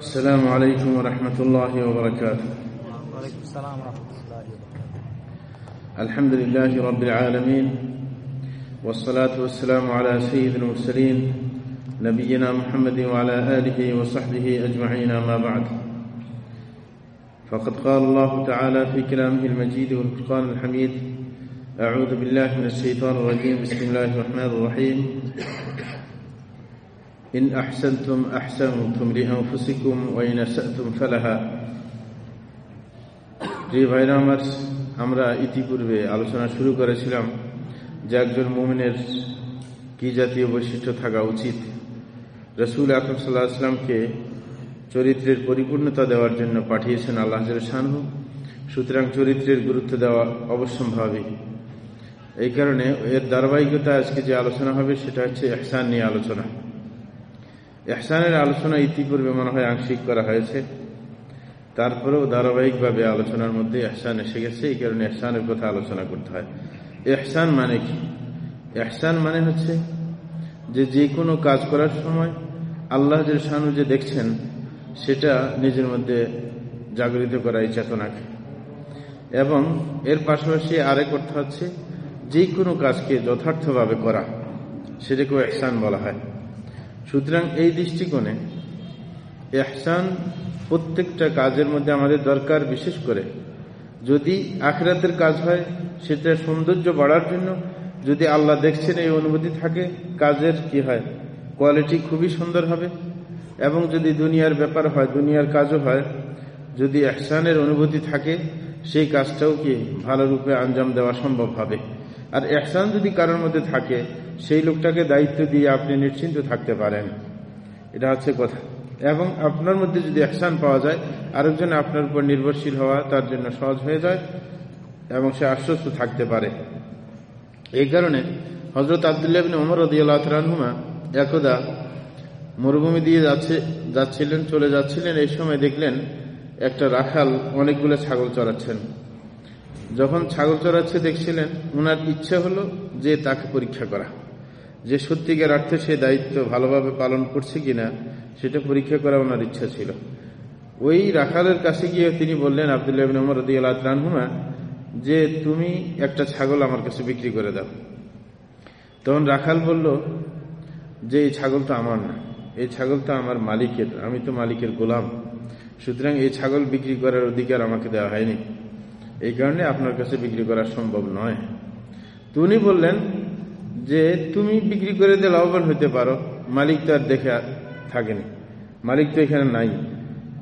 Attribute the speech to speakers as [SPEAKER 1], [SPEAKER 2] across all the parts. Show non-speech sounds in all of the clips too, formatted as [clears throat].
[SPEAKER 1] السلام عليكم ورحمة الله وبركاته.
[SPEAKER 2] وعليكم السلام ورحمة الله وبركاته.
[SPEAKER 1] الحمد لله رب العالمين والصلاة والسلام على سيد المرسلين نبينا محمد وعلى آله وصحبه أجمعين ما بعد. فقد قال الله تعالى في كلامه المجيد والفرقان الحميد أعوذ بالله من الشيطان الرجيم بسم الله الرحمن الرحيم. إن أحسنتم أحسنتم لأنفسكم وإن أسأتم فلها প্রিয় ভাইরা আমার আমরা ইতিপূর্বে আলোচনা শুরু করেছিলাম যে একজন মোমিনের কি জাতীয় বৈশিষ্ট্য থাকা উচিত রসুল আকরম সাল্লাহ আসলামকে চরিত্রের পরিপূর্ণতা দেওয়ার জন্য পাঠিয়েছেন আল্লাহ শানহু সুতরাং চরিত্রের গুরুত্ব দেওয়া অবশ্যম্ভাবী এই কারণে এর ধারাবাহিকতা আজকে যে আলোচনা হবে সেটা হচ্ছে এহসান নিয়ে আলোচনা এহসানের আলোচনা ইতিপূর্বে মনে হয় আংশিক করা হয়েছে। তারপরেও ধারাবাহিকভাবে আলোচনার মধ্যে এহসান এসে গেছে, এই কারণে এহসানের কথা আলোচনা করতে হয়। এহসান মানে কি? এহসান মানে হচ্ছে যে যে কোনো কাজ করার সময় আল্লাহ যে শানু যে দেখছেন, সেটা নিজের মধ্যে জাগরিত করা এই চেতনাকে। এবং এর পাশাপাশি আরেক অর্থ হচ্ছে যে কোনো কাজকে যথার্থভাবে করা, সেটাকেও এহসান বলা হয়। সুতরাং এই দৃষ্টিকোণে এহসান প্রত্যেকটা কাজের মধ্যে আমাদের দরকার বিশেষ করে। যদি আখরাতের কাজ হয়, সেটা সৌন্দর্য বাড়ার জন্য যদি আল্লাহ দেখছেন এই অনুভূতি থাকে, কাজের কি হয়? কোয়ালিটি খুবই সুন্দর হবে। এবং যদি দুনিয়ার ব্যাপার হয়, দুনিয়ার কাজও হয়, যদি এহসানের অনুভূতি থাকে, সেই কাজটাও কি ভালো রূপে আঞ্জাম দেওয়া সম্ভব হবে? আর এহসান যদি কারোর মধ্যে থাকে সেই লোকটাকে দায়িত্ব দিয়ে আপনি নিশ্চিন্ত থাকতে পারেন। এটা হচ্ছে কথা। এবং আপনার মধ্যে যদি এহসান পাওয়া যায়, আরেকজন আপনার উপর নির্ভরশীল হওয়া তার জন্য সহজ হয়ে যায় এবং সে আশ্বস্ত থাকতে পারে। এই কারণে হজরত আবদুল্লাহ ওমর রদিয়ালহুমা একদা মরুভূমি দিয়ে যাচ্ছে, যাচ্ছিলেন, চলে যাচ্ছিলেন। এই সময় দেখলেন একটা রাখাল অনেকগুলো ছাগল চড়াচ্ছেন। যখন ছাগল চড়াচ্ছে, দেখছিলেন ওনার ইচ্ছে হলো যে তাকে পরীক্ষা করা। যে সত্যিকার অর্থে সে দায়িত্ব ভালোভাবে পালন করছে কিনা, সেটা পরীক্ষা করা ওনার ইচ্ছা ছিল। ওই রাখালের কাছে গিয়ে তিনি বললেন, আবদুল্লাহ উমর রদিয়ালহুমা যে তুমি একটা ছাগল আমার কাছে বিক্রি করে দাও। তখন রাখাল বলল, যে এই ছাগল তো আমার না, এই ছাগল তো আমার মালিকের, আমি তো মালিকের গোলাম। সুতরাং এই ছাগল বিক্রি করার অধিকার আমাকে দেওয়া হয়নি। এই কারণে আপনার কাছে বিক্রি করা সম্ভব নয়। তো উনি বললেন যে তুমি বিক্রি করে দিয়ে লাভবান হতে পারো, মালিক তো আর দেখে থাকেনি। মালিক তো এখানে নাই।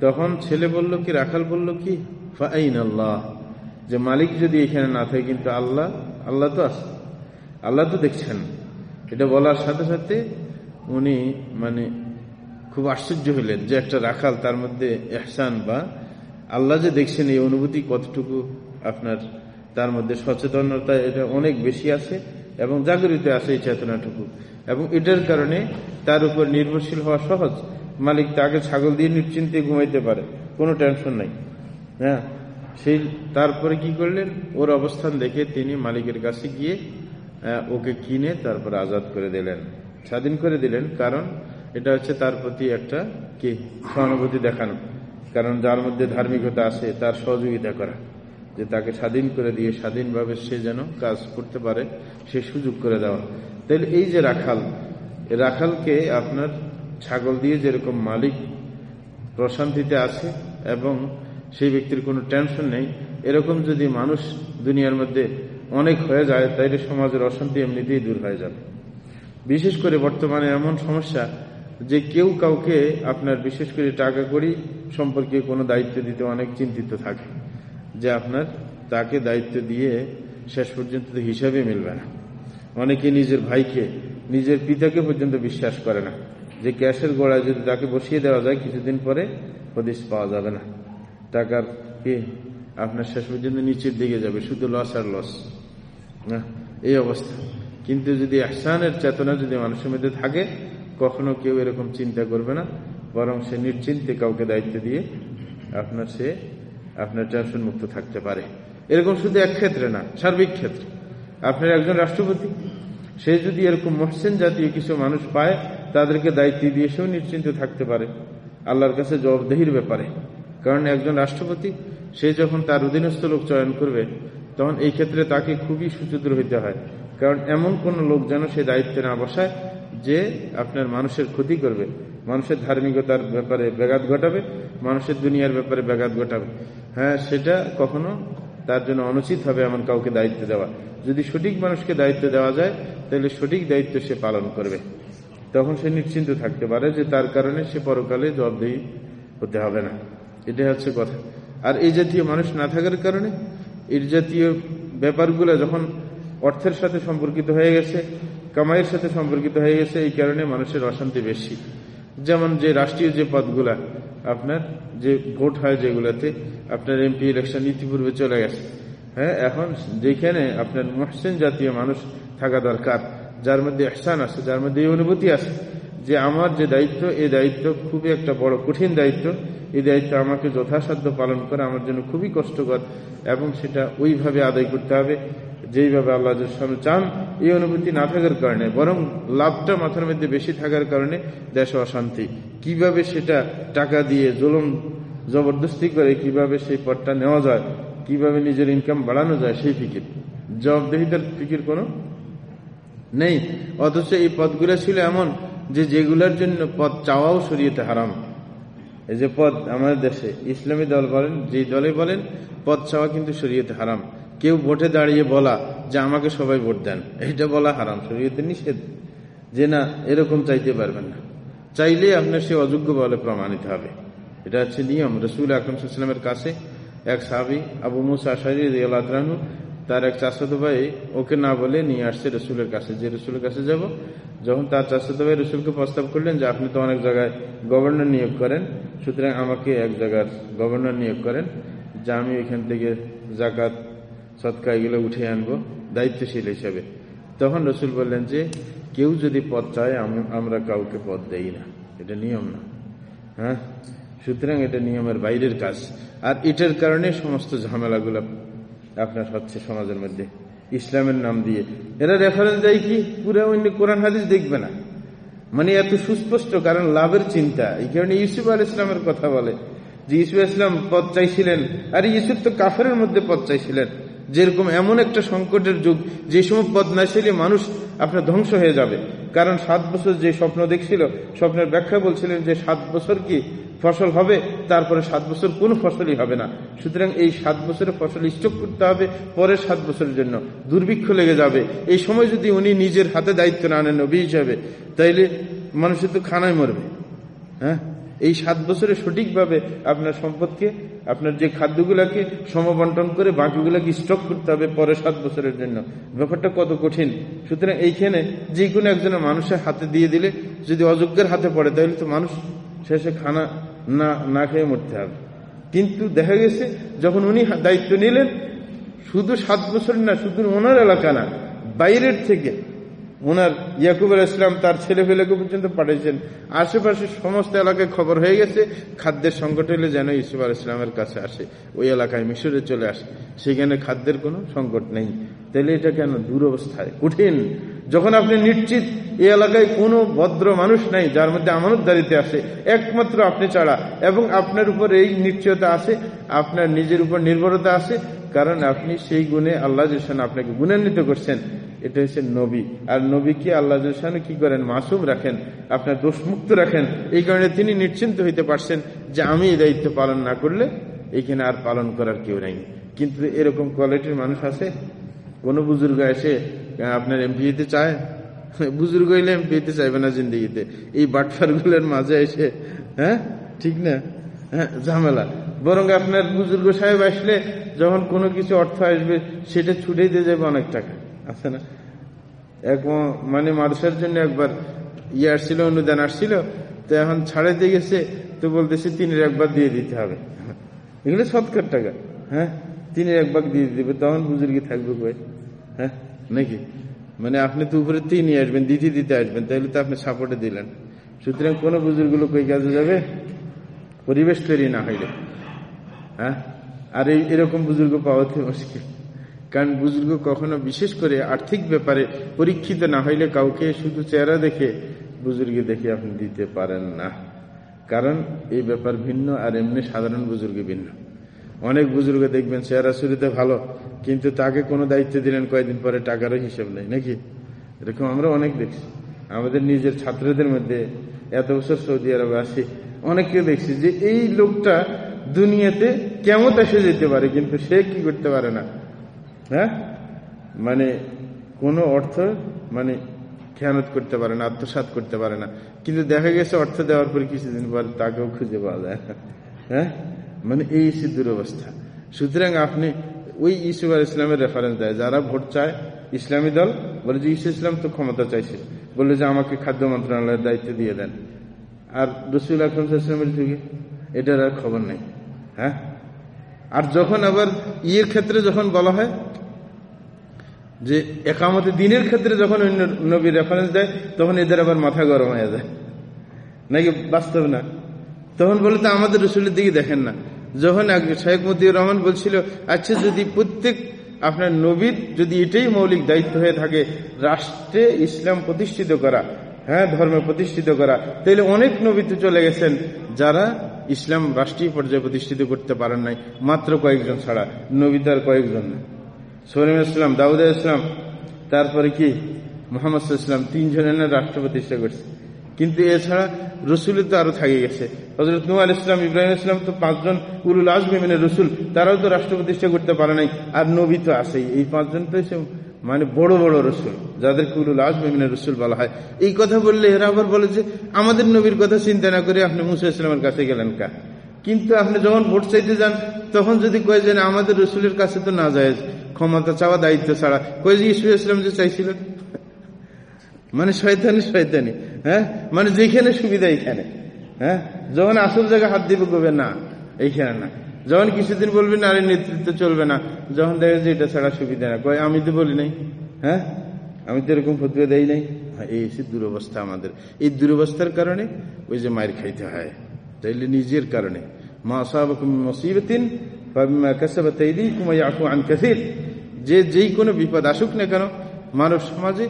[SPEAKER 1] তখন ছেলে বলল কি, রাখাল বলল কি আল্লাহ যে মালিক যদি এখানে না থাকে কিন্তু আল্লাহ আল্লাহ তো আছে আল্লাহ তো দেখছেন। এটা বলার সাথে সাথে উনি মানে খুব আশ্চর্য হইলেন যে একটা রাখাল তার মধ্যে এহসান বা আল্লাহ যে দেখছেন এই অনুভূতি কতটুকু আপনার, তার মধ্যে সচেতনতা এটা অনেক বেশি আছে। এবং জাগরিত আছে এই চেতনাটুকু। এবং এটার কারণে তার উপর নির্ভরশীল হওয়া সহজ। মালিক তাকে ছাগল দিয়ে নিশ্চিন্তে ঘুমাইতে পারে, কোনো টেনশন নাই। হ্যাঁ সেই তারপরে কি করলেন? ওর অবস্থান দেখে তিনি মালিকের কাছে গিয়ে ওকে কিনে তারপর আজাদ করে দিলেন। স্বাধীন করে দিলেন, কারণ এটা হচ্ছে তার প্রতি একটা কি? সহানুভূতি দেখানো। কারণ যার মধ্যে ধার্মিকতা আছে, তার সহযোগিতা করা। যে তাকে স্বাধীন করে দিয়ে স্বাধীনভাবে সে যেন কাজ করতে পারে, সে সুযোগ করে দেওয়া। তাহলে এই যে রাখাল রাখালকে আপনার ছাগল দিয়ে যেরকম মালিক প্রশান্তিতে আছে এবং সেই ব্যক্তির কোনো টেনশন নেই, এরকম যদি মানুষ দুনিয়ার মধ্যে অনেক হয়ে যায়, তাইলে সমাজের অশান্তি এমনিতেই দূর হয়ে যাবে। বিশেষ করে বর্তমানে এমন সমস্যা যে কেউ কাউকে আপনার বিশেষ করে টাকা করি সম্পর্কে কোনো দায়িত্ব দিতে অনেক চিন্তিত থাকে। আপনার তাকে দায়িত্ব দিয়ে শেষ পর্যন্ত হিসাবে মিলবে না। অনেকে নিজের ভাইকে, নিজের পিতাকে পর্যন্ত বিশ্বাস করে না। যে ক্যাশের গোড়ায় যদি তাকে বসিয়ে দেওয়া যায়, কিছুদিন পরে হদিস পাওয়া যাবে না। টাকার কি? আপনার শেষ পর্যন্ত নিচের দিকে যাবে, শুধু লস আর লস না, এই অবস্থা। কিন্তু যদি আহসানের চেতনা যদি মানুষের মধ্যে থাকে, কখনো কেউ এরকম চিন্তা করবে না। বরং সে নিশ্চিন্তে কাউকে দায়িত্ব দিয়ে আপনার সে আপনার টেনশন মুক্ত থাকতে পারে। এরকম শুধু এক ক্ষেত্রে না, সার্বিক ক্ষেত্রে। আপনার একজন রাষ্ট্রপতি, সে যদি এরকম মহসেন জাতীয় কিছু মানুষ পায়, তাদেরকে দায়িত্ব দিয়ে সেও নিশ্চিন্ত থাকতে পারে। আল্লাহর কাছে জবাবদেহির ব্যাপারে। কারণ একজন রাষ্ট্রপতি, সে যখন তার অধীনস্থ লোক চয়ন করবে, তখন এই ক্ষেত্রে তাকে খুবই সুচতুর হইতে হয়। কারণ এমন কোন লোক যেন সে দায়িত্বে না বসায় যে আপনার মানুষের ক্ষতি করবে। মানুষের ধার্মিকতার ব্যাপারে ব্যাঘাত ঘটাবে, মানুষের দুনিয়ার ব্যাপারে ব্যাঘাত ঘটাবে। হ্যাঁ সেটা কখনো তার জন্য অনুচিত হবে এমন কাউকে দায়িত্ব দেওয়া। যদি সঠিক মানুষকে দায়িত্ব দেওয়া যায়, তাহলে সঠিক দায়িত্ব সে পালন করবে। তখন সে নিশ্চিন্ত থাকতে পারে যে তার কারণে সে পরকালে জবাবদেহি হতে হবে না। এটাই হচ্ছে কথা। আর এই জাতীয় মানুষ না থাকার কারণে এই জাতীয় ব্যাপারগুলো যখন অর্থের সাথে সম্পর্কিত হয়ে গেছে, কামাইয়ের সাথে সম্পর্কিত হয়ে গেছে, এই কারণে মানুষের অশান্তি বেশি। যেমন যে রাষ্ট্রীয় যে পদগুলা আপনার, যে ভোট হয় যেগুলোতে, আপনার এমপি ইলেকশন ইতিপূর্বে চলে গেছে। হ্যাঁ এখন যেখানে আপনার মহসেন জাতীয় মানুষ থাকা দরকার, যার মধ্যে এহসান আছে, যার মধ্যে এই অনুভূতি আছে, যে আমার যে দায়িত্ব, এই দায়িত্ব খুবই একটা বড় কঠিন দায়িত্ব। এই দায়িত্ব আমাকে যথাসাধ্য পালন করা আমার জন্য খুবই কষ্টকর এবং সেটা ওইভাবে আদায় করতে হবে। যেইভাবে আল্লাহ চান, এই অনুভূতি না থাকার কারণে, বরং লাভটা মাথার মধ্যে বেশি থাকার কারণে দেশে অশান্তি। কীভাবে সেটা টাকা দিয়ে জুলুম, জবরদস্তি করে কীভাবে সেই পদটা নেওয়া যায়, কীভাবে নিজের ইনকাম বাড়ানো যায়, সেই ফিকির। জবাবদেহিতার ফিকির কোনো নেই। অথচ এই পদগুলো ছিল এমন যে যেগুলোর জন্য পদ চাওয়াও সরিয়েতে হারাম। এই যে পদ আমাদের দেশে, ইসলামী দল বলেন যে দলে বলেন পদ চাওয়া কিন্তু শরীয়তে হারাম। কেউ ভোটে দাঁড়িয়ে বলা যে আমাকে সবাই ভোট দেন, এটা বলা হারাম, শরীয়তে নিষেধ। যে না, এরকম চাইতে পারবেন না। চাইলে আপনার সে অযোগ্য বলে প্রমাণিত হবে। এটা হচ্ছে নিয়ম। রসুল আকরম সাল্লামের কাছে এক সাহাবি, আবু মুসা আল্লাহরানু তার এক চাচাতো ভাই ওকে না বলে নিয়ে আসছে রসুলের কাছে। যে রসুলের কাছে যাব, যখন তার চাচাতো ভাই রসুলকে প্রস্তাব করলেন যে আপনি তো অনেক জায়গায় গভর্নর নিয়োগ করেন, সুতরাং আমাকে এক জায়গার গভর্নর নিয়োগ করেন, যে আমি এখান থেকে জাকাত সৎকা এগুলো উঠে আনব, দায়িত্বশীল হিসেবে। তখন রসুল বললেন যে, কেউ যদি পদ চায় আমরা কাউকে পদ দেই না। এটা নিয়ম না। হ্যাঁ? সুতরাং এটা নিয়মের বাইরের কাজ। আর এটার কারণে সমস্ত ঝামেলাগুলো আপনার হচ্ছে সমাজের মধ্যে। ইসলামের নাম দিয়ে। এরা রেফারেন্স দেয় কি? পুরো অন্য কোরআন হাদিস দেখবে না। মানে এত সুস্পষ্ট, কারণ লাভের চিন্তা। এই কারণে ইউসুফ আল ইসলামের কথা বলে যে, ইউসুফ ইসলাম পদ চাইছিলেন। আর ইউসুফ তো কাফের মধ্যে পদ চাইছিলেন। যেরকম এমন একটা সংকটের যুগ, যে সময় পদ না ছিল মানুষ আপনার ধ্বংস হয়ে যাবে। কারণ সাত বছর যে স্বপ্ন দেখছিল, স্বপ্নের ব্যাখ্যা বলছিলেন যে সাত বছর কি ফসল হবে, তারপরে সাত বছর কোনো ফসলই হবে না। সুতরাং এই সাত বছরের ফসল স্টক করতে হবে পরের সাত বছরের জন্য। দুর্ভিক্ষ লেগে যাবে। এই সময় যদি উনি নিজের হাতে দায়িত্ব না আনেন নবী হিসাবে, তাইলে মানুষের তো খানায় মরবে। হ্যাঁ? এই সাত বছরে সঠিকভাবে আপনার সম্পদকে, আপনার যে খাদ্যগুলাকে সমবন্টন করে বাকিগুলাকে স্টক করতে হবে পরে সাত বছরের জন্য। ব্যাপারটা কত কঠিন? সুতরাং এইখানে যে কোনো একজনের মানুষের হাতে দিয়ে দিলে যদি অযোগ্যের হাতে পড়ে, তাহলে তো মানুষ শেষে খানা না না খেয়ে মরতে হবে। কিন্তু দেখা গেছে যখন উনি দায়িত্ব নিলেন, শুধু সাত বছর না, শুধু ওনার এলাকা না, বাইরের থেকে ওনার ইয়াকুব আল ইসলাম তার ছেলে ফেলেকে পর্যন্ত পাঠিয়েছেন। আশেপাশে সমস্ত এলাকায় খবর হয়ে গেছে, খাদ্যের সংকট হলে যেন ইসুফ আল ইসলামের কাছে আসে। ওই এলাকায় মিশরে চলে আসে। সেখানে খাদ্যের কোনো সংকট নেই। তাহলে এটা কেন দুরবস্থায়? কঠিন। যখন আপনি নিশ্চিত এই এলাকায় কোনো ভদ্র মানুষ নাই, যার মধ্যে আমানত আমানতদারিতে আসে একমাত্র আপনি ছাড়া, এবং আপনার উপর এই নিশ্চয়তা আছে, আপনার নিজের উপর নির্ভরতা আছে, কারণ আপনি সেই গুণে আল্লাহ আপনাকে গুণান্বিত করছেন। এটা হচ্ছে নবী। আর নবীকে আল্লাহ কি করেন? মাসুম রাখেন, আপনার দোষমুক্ত রাখেন। এই কারণে তিনি নিশ্চিন্ত হইতে পারছেন যে আমি এই দায়িত্ব পালন না করলে এখানে আর পালন করার কেউ নাই। কিন্তু এরকম কোয়ালিটির মানুষ আছে। কোন বুজুর্গ এসে আপনার এমপি হইতে চায়? বুজুর্গ হইলে এমপি হইতে চাইবে না জিন্দিগিতে। এই বাটফারগুলোর মাঝে এসে হ্যাঁ ঠিক না? হ্যাঁ ঝামেলা। বরং আপনার বুজুর্গ সাহেব আসলে যখন কোনো কিছু অর্থ আসবে, সেটা ছুটে দিয়ে যাবে অনেক টাকা। আছে না? এক মানে মাদ্রাসার জন্য একবার ইয়ে আসছিল, অনুদান আসছিল, তো এখন ছাড়াইতে গেছে, তো বলতেছে তিনের একবার দিয়ে দিতে হবে। এগুলো সৎকার টাকা হ্যাঁ? তিনের একবার দিয়ে দিবে, তখন বুজুর্গি থাকবে কই? হ্যাঁ? নাকি? মানে আপনি তো উপরে তিনই আসবেন দিতে দিতে আসবেন, তাহলে তো আপনি সাপোর্টে দিলেন। সুতরাং কোনো বুজুর্গুলো কই কাজে যাবে? পরিবেশ তৈরি না হইলে। হ্যাঁ? আর এই, এরকম বুজুর্গ পাওয়া মুশকিল। কারণ বুজুর্গ কখনো বিশেষ করে আর্থিক ব্যাপারে পরীক্ষিত না হইলে কাউকে শুধু চেহারা দেখে বুজুর্গে দেখে আপনি দিতে পারেন না। কারণ এই ব্যাপার ভিন্ন আর এমনি সাধারণ বুজুর্গে ভিন্ন। অনেক বুজুর্গ দেখবেন চেহারা শুরুতে ভালো, কিন্তু তাকে কোনো দায়িত্ব দিলেন কয়েকদিন পরে টাকারও হিসেব নেই, নাকি? এরকম আমরা অনেক দেখছি। আমাদের নিজের ছাত্রদের মধ্যে, এত বছর সৌদি আরবে আছি অনেককে দেখছি যে এই লোকটা দুনিয়াতে কেমন এসে যেতে পারে, কিন্তু সে কি করতে পারে না। হ্যাঁ? মানে কোনো অর্থ মানে খেয়ানত করতে পারে না আত্মসাত করতে পারে না। কিন্তু দেখা গেছে অর্থ দেওয়ার পর কিছুদিন পর তাকেও খুঁজে পাওয়া যায় হ্যাঁ? মানে এই হচ্ছে দুরবস্থা সুতরাং আপনি ওই ইসুফ আল ইসলামের রেফারেন্স দেয়, যারা ভোট চায়, ইসলামী দল বলে যে ইসু ইসলাম তো ক্ষমতা চাইছে, বলল যে আমাকে খাদ্য মন্ত্রণালয়ের দায়িত্ব দিয়ে দেন। আর রসুল আকরম ইসলামের যুগে এটার আর খবর নেই। হ্যাঁ? আর যখন আবার ইয়ের ক্ষেত্রে যখন বলা হয়, যে একামতে দিনের ক্ষেত্রে যখন অন্য নবী রেফারেন্স দেয়, তখন এদের আবার মাথা গরম হয়ে যায়। নাকি বাস্তব না? তখন বলে তো আমাদের রসুলের দিকে দেখেন না। যখন একজন শেখ মতিউর রহমান বলছিল আচ্ছা যদি প্রত্যেক আপনার নবীর যদি এটাই মৌলিক দায়িত্ব হয়ে থাকে, রাষ্ট্রে ইসলাম প্রতিষ্ঠিত করা হ্যাঁ ধর্ম প্রতিষ্ঠিত করা, তাহলে অনেক নবী তো চলে গেছেন, যারা ইসলাম রাষ্ট্রীয় পর্যায়ে প্রতিষ্ঠিত করতে পারেন নাই, মাত্র কয়েকজন ছাড়া, নবী তার কয়েকজন না। সলিম ইসলাম, দাউদ ইসলাম তারপরে কি? মোহাম্মদ ইসলাম তিনজনের রাষ্ট্র প্রতিষ্ঠা করছে। কিন্তু এছাড়া রসুলের তো আরও থাকে গেছে। হজরত নুয়াল ইসলাম ইব্রাহিম ইসলাম তো পাঁচজন উরুল আজমিনের রসুল, তারাও তো রাষ্ট্র প্রতিষ্ঠা করতে পারে নাই, আর নবী তো আসেই এই পাঁচজন তো মানে বড় বড় রসুল, যাদেরকে উরুল আজমিনের রসুল বলা হয়। এই কথা বললে এরা আবার বলে যে, আমাদের নবীর কথা চিন্তা না করে আপনি মুসা ইসলামের কাছে গেলেন কা? কিন্তু আপনি যখন ভোট চাইতে যান, তখন যদি কয়ে যে আমাদের রসুলের কাছে তো না যায় ক্ষমতা চাওয়া দায়িত্ব ছাড়া। কয়ে যে, ইসু ইসলাম যে চাইছিলেন? মানে শয়তানি শয়তানি। হ্যাঁ? মানে যেখানে সুবিধা এইখানে। হ্যাঁ? যখন আসল জায়গায় হাত দিবে কবে না এইখানে না। যখন কিছুদিন বলবে নারীর নেতৃত্ব চলবে না। যখন দেখে যে এটা ছাড়া সুবিধা না। কয় আমি তো বলি নাই। হ্যাঁ? আমি তো এরকম ফতুয়া দেই নাই। হ্যাঁ, এই দুরবস্থা আমাদের। এই দুরবস্থার কারণে ওই যে মায়ের খাইতে হয়। তাইলে নিজের কারণে। মা সাহাবকুম মুসিবতিন যে যেই কোনো বিপদ আসুক না কেন মানব সমাজে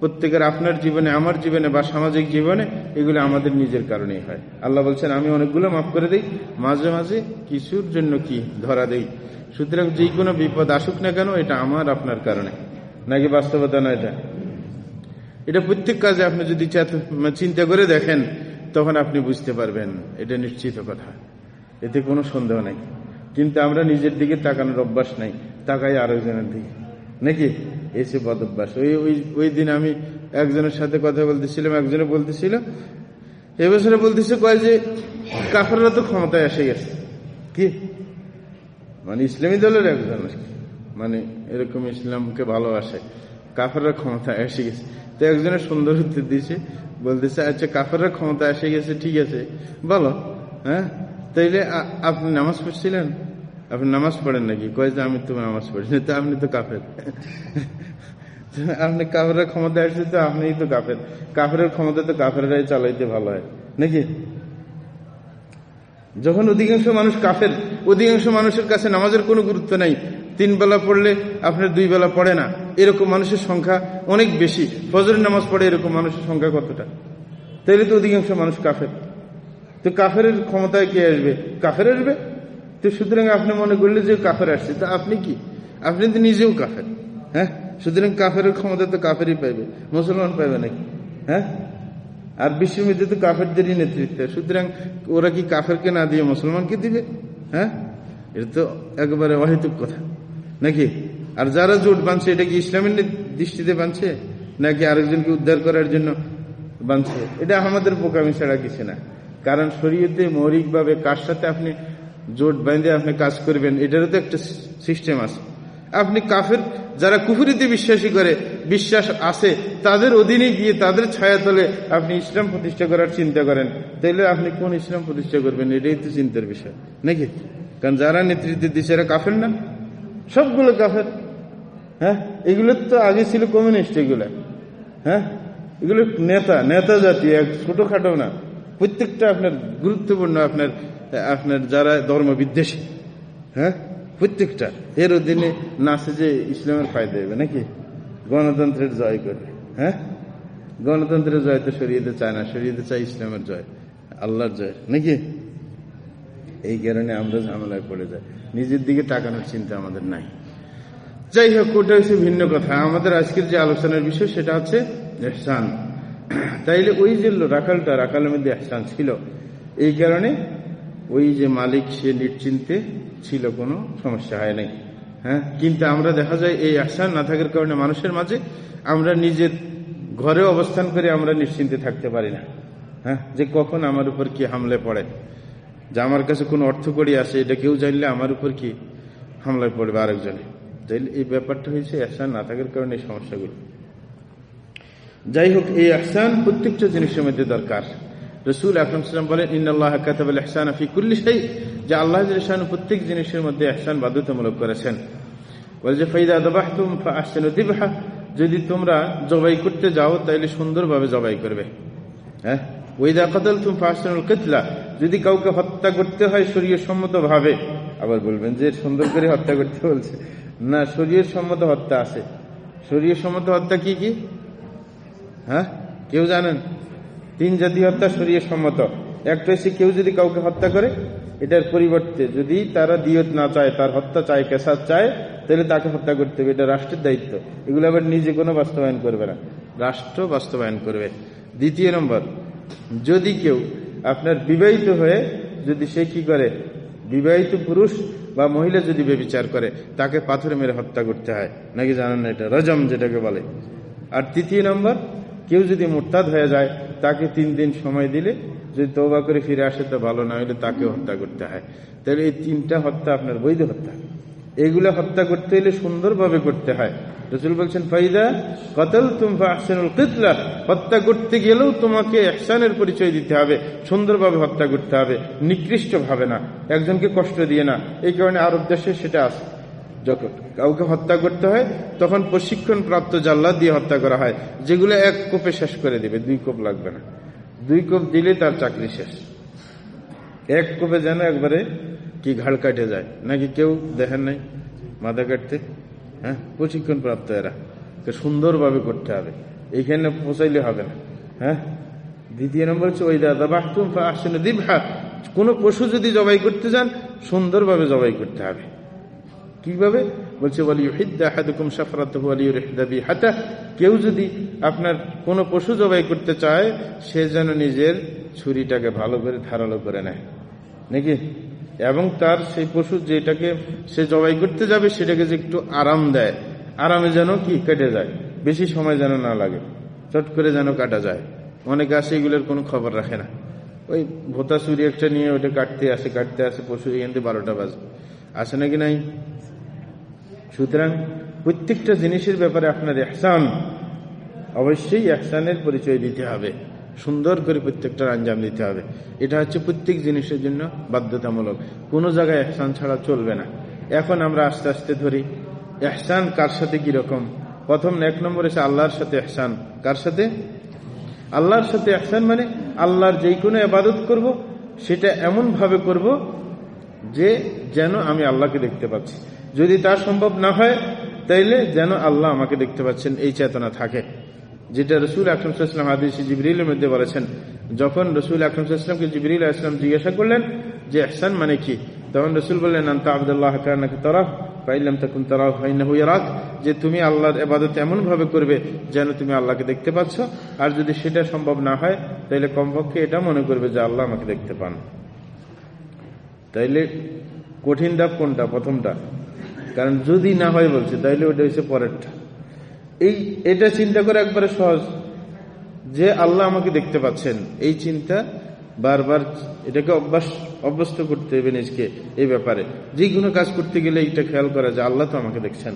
[SPEAKER 1] প্রত্যেকের আপনার জীবনে, আমার জীবনে বা সামাজিক জীবনে এগুলো আমাদের নিজের কারণেই হয়। আল্লাহ বলছেন, আমি অনেকগুলো মাফ করে দিই। মাঝে মাঝে কিছুর জন্য কি ধরা দেই? সুতরাং যে কোনো বিপদ আসুক না কেন, এটা আমার, আপনার কারণে। নাকি বাস্তবতা না এটা? এটা প্রত্যেক কাজে আপনি যদি চিন্তা করে দেখেন, তখন আপনি বুঝতে পারবেন, এটা নিশ্চিত কথা। এতে কোনো সন্দেহ নেই। কিন্তু আমরা নিজের দিকে তাকানোর অভ্যাস নাই। তাকাই আরেকজনের দিকে। নাকি? এসে বদ অভ্যাস ওই ওই দিন আমি একজনের সাথে কথা বলতেছিলাম, একজনে বলতেছিল। এবছরে বলতেছে, কয় যে, কাফাররা তো ক্ষমতায় এসে গেছে। কি? মানে ইসলামী দলের একজন মানে এরকম ইসলামকে ভালোবাসে। কাফাররা ক্ষমতা এসে গেছে। তো একজনের সুন্দর উত্তর দিয়েছে, বলতেছে আচ্ছা কাফাররা ক্ষমতা এসে গেছে, ঠিক আছে। বলো হ্যাঁ? তাইলে আপনি নামাজ পড়ছিলেন? আপনি নামাজ পড়েন নাকি? কয় যে, আমি তো নামাজ পড়ি না। তো আপনি তো কাফের। আপনি কাফের ক্ষমতা আসছে তো আপনিই তো কাফের। কাফের ক্ষমতা তো কাফেরাই চালাইতে ভালো হয়, নাকি? যখন অধিকাংশ মানুষ কাফের, অধিকাংশ মানুষের কাছে নামাজের কোনো গুরুত্ব নাই। তিন বেলা পড়লে আপনার দুই বেলা পড়ে না। এরকম মানুষের সংখ্যা অনেক বেশি। ফজরের নামাজ পড়ে এরকম মানুষের সংখ্যা কতটা? তাইলে তো অধিকাংশ মানুষ কাফের। তো কাফের ক্ষমতায় কে আসবে? কাফের আসবে? তো সুতরাং আপনি মনে করলে যে কাফের আসছে, তো আপনি কি? আপনি তো নিজেও কাফের হ্যাঁ? সুতরাং কাফের ক্ষমতা তো কাফেরই পাইবে, মুসলমান পাইবে নাকি? হ্যাঁ? আর বিশ্বের মধ্যে তো কাফেরদেরই নেতৃত্ব, সুতরাং ওরা কি কাফেরকে না দিয়ে মুসলমানকে দিবে? হ্যাঁ? এটা তো একেবারে অহেতুক কথা, নাকি? আর যারা জোট বাঁধছে, এটা কি ইসলামের দৃষ্টিতে বাঁধছে? নাকি আরেকজনকে উদ্ধার করার জন্য বাঁধছে? এটা আমাদের বোকামি ছাড়া কিছু না, কারণ শরীয়তে মৌলিকভাবে কার সাথে আপনি জোট বাঁধে আপনি কাজ করবেন, এটারও তো একটা সিস্টেম আছে। আপনি কাফের, যারা কুফুরিতে বিশ্বাসী করে, বিশ্বাস আছে, তাদের অধীনে গিয়ে তাদের ছায়া তলে আপনি ইসলাম প্রতিষ্ঠা করার চিন্তা করেন, তাইলে আপনি কোন ইসলাম প্রতিষ্ঠা করবেন, এটাই তো চিন্তার বিষয়, নাকি? কারণ যারা নেতৃত্ব দিচ্ছে, এরা কাফের না? সবগুলো কাফের। হ্যাঁ? এগুলো তো আগে ছিল কমিউনিস্ট এগুলো। হ্যাঁ? এগুলো নেতা নেতা জাতি, এক ছোটখাটো না। প্রত্যেকটা আপনার গুরুত্বপূর্ণ আপনার আপনার যারা ধর্ম বিদ্বেষী হ্যাঁ? প্রত্যেকটা। এর অধীনে নাচে যে ইসলামের ফায়দা হবে নাকি? গণতন্ত্রের জয় করবে হ্যাঁ? গণতন্ত্রের জয় তো সরিয়েতে চায় না সরিয়েতে চায় ইসলামের জয়, আল্লাহর জয়, নাকি? এই কারণে আমরা ঝামেলায় পড়ে যাই। নিজের দিকে তাকানোর চিন্তা আমাদের নাই। যাই হোক, ওটা হচ্ছে ভিন্ন কথা। আমাদের আজকের যে আলোচনার বিষয় সেটা হচ্ছে এহসান। তাইলে ওই যে রাখালটা, রাখালের মধ্যে এহসান ছিল, এই কারণে ওই যে মালিক, সে নিশ্চিন্তে ছিল, কোনো সমস্যা হয় নাই। হ্যাঁ? কিন্তু আমরা দেখা যায়, এই এহসান না থাকার কারণে মানুষের মাঝে আমরা নিজের ঘরে অবস্থান করে আমরা নিশ্চিন্তে থাকতে পারি না। হ্যাঁ? যে কখন আমার উপর কি হামলে পড়ে। যে আমার কাছে কোনো অর্থ করি আসে, এটা কেউ জানলে আমার উপর কি হামলায় পড়বে আরেকজনে তাইলে এই ব্যাপারটা হয়েছে এহসান না থাকার কারণে এই সমস্যাগুলো। যাই হোক, এই এহসান প্রত্যেকটা জিনিসের মধ্যে দরকার। রসুল আকরম সাল্লাম বলেন ইন্নআল্লাহ কাতাব এহসান ফি কুল্লি সেই যে আল্লাহ এহসান প্রত্যেক জিনিসের মধ্যে এহসান বাধ্যতামূলক করেছেন। বলে যে, ফাইদা দবাহতুম আসছেন দিবহা যদি তোমরা জবাই করতে যাও, তাইলে সুন্দরভাবে জবাই করবে। হ্যাঁ? ওইদা কতল তুম ফাহসানুল কেতলা যদি কাউকে হত্যা করতে হয় শরীয় সম্মত ভাবে আবার বলবেন যে, সুন্দর করে হত্যা করতে বলছে। না শরীয় সম্মত হত্যা আছে। শরীয় সম্মত হত্যা কি কি? হ্যাঁ? কেউ জানেন? তিন জাতীয় হত্যা শরীয় সম্মত। একটা হচ্ছে কেউ যদি কাউকে হত্যা করে, এটার পরিবর্তে যদি তারা দিয়ত না চায়, তার হত্যা চায় কেসার চায়, তাহলে তাকে হত্যা করতে হবে। এটা রাষ্ট্রের দায়িত্ব। এগুলো আবার নিজে কোনো বাস্তবায়ন করবে না। রাষ্ট্র বাস্তবায়ন করবে। দ্বিতীয় নম্বর, যদি কেউ আপনার বিবাহিত হয়ে যদি সে কি করে, বিবাহিত পুরুষ বা মহিলা যদি বেবিচার করে, তাকে পাথরে মেরে হত্যা করতে হয়। নাকি জানেন না এটা? রজম যেটাকে বলে। আর তৃতীয় নম্বর, কেউ যদি মোরতাদ হয়ে যায় তাকে তিন দিন সময় দিলে যদি তৌবা করে ফিরে আসে তো ভালো, না হলে তাকে হত্যা করতে হয়। তাহলে এই তিনটা হত্যা আপনার বৈধ হত্যা। এগুলো হত্যা করতে হলে সুন্দরভাবে করতে হয়। রসুল বলছেন, ফাইদা কতল তুমফা হত্যা করতে গেলেও তোমাকে এহসানের পরিচয় দিতে হবে, সুন্দরভাবে হত্যা করতে হবে নিকৃষ্ট ভাবে না, একজনকে কষ্ট দিয়ে না। এই কারণে আরব দেশে সেটা আছে। যখন কাউকে হত্যা করতে হয়, তখন প্রশিক্ষণ প্রাপ্ত জাল্লা দিয়ে হত্যা করা হয়। যেগুলো এক কোপে শেষ করে দিবে, দুই কোপ লাগবে না। দুই কোপ দিলে তার চাকরি শেষ। এক কোপে যেন একবারে কি ঘাড় কাটে যায়। নাকি কেউ দেখেন নাই? মাথা কাটতে? হ্যাঁ? প্রশিক্ষণ প্রাপ্ত এরা। তো সুন্দরভাবে করতে হবে। এইখানে পৌঁছাইলে হবে না। হ্যাঁ? দ্বিতীয় নম্বর হচ্ছে ওই দাদা বাহতুম আসেন দিবহা। কোনো পশু যদি জবাই করতে যান সুন্দরভাবে জবাই করতে হবে। কীভাবে? বলছে কেউ যদি আপনার কোনো পশু জবাই করতে চায়, সে যেন নিজের ছুরিটাকে ভালো করে ধারালো করে নেয়। নাকি? এবং তার সেই পশু যেটাকে সে জবাই করতে যাবে, সেটাকে যে একটু আরাম দেয়। আরামে যেন কি? কেটে যায়। বেশি সময় যেন না লাগে। চট করে যেন কাটা যায়। অনেকে আসে, এগুলোর কোনো খবর রাখে না। ওই ভোতা ছুরি একটা নিয়ে ওটা কাটতে আসে কাটতে আসে, পশু এখান থেকে বারোটা বাজে। আসে নাকি নাই? সুতরাং প্রত্যেকটা জিনিসের ব্যাপারে আপনার এহসান অবশ্যই এহসানের পরিচয় দিতে হবে। সুন্দর করে প্রত্যেকটার আঞ্জাম দিতে হবে। এটা হচ্ছে প্রত্যেক জিনিসের জন্য বাধ্যতামূলক। কোনো জায়গায় এহসান ছাড়া চলবে না। এখন আমরা আস্তে আস্তে ধরি এহসান কার সাথে কীরকম প্রথম এক নম্বর এসে আল্লাহর সাথে এহসান কার সাথে? আল্লাহর সাথে এহসান মানে আল্লাহর যেই কোনো আবাদত করব, সেটা এমন ভাবে করব যে যেন আমি আল্লাহকে দেখতে পাচ্ছি। যদি তা সম্ভব না হয়, তাইলে যেন আল্লাহ আমাকে দেখতে পাচ্ছেন, এই চেতনা থাকে। যেটা রসুল আকরমসাল্লাম হাদিস জিবরিলের মধ্যে বলেছেন, যখন রসুল আকরমসাল্লামকে জিবরিল আসলাম জিজ্ঞাসা করলেন যে এহসান মানে কি, তখন রসুল বললেন, আন্তা আবদুল্লাহ তরাফ পাইলাম তখন তারাও রাখ যে তুমি আল্লাহর এবাদত এমন ভাবে করবে যেন তুমি আল্লাহকে দেখতে পাচ্ছ। আর যদি সেটা সম্ভব না হয় তাহলে কমপক্ষে এটা মনে করবে যে আল্লাহ আমাকে দেখতে পান। তাইলে কঠিন ধাপ কোনটা, প্রথমটা? কারণ যদি না হয় বলছে, তাইলে ওটা হচ্ছে পরেরটা। এই, এটা চিন্তা করে একবারে সহজ। যে আল্লাহ আমাকে দেখতে পাচ্ছেন, এই চিন্তা বারবার এটাকে অভ্যাস, অভ্যস্ত করতে হবে নিজকে এই ব্যাপারে। যে কোনো কাজ করতে গেলে এইটা খেয়াল করা যে আল্লাহ তো আমাকে দেখছেন।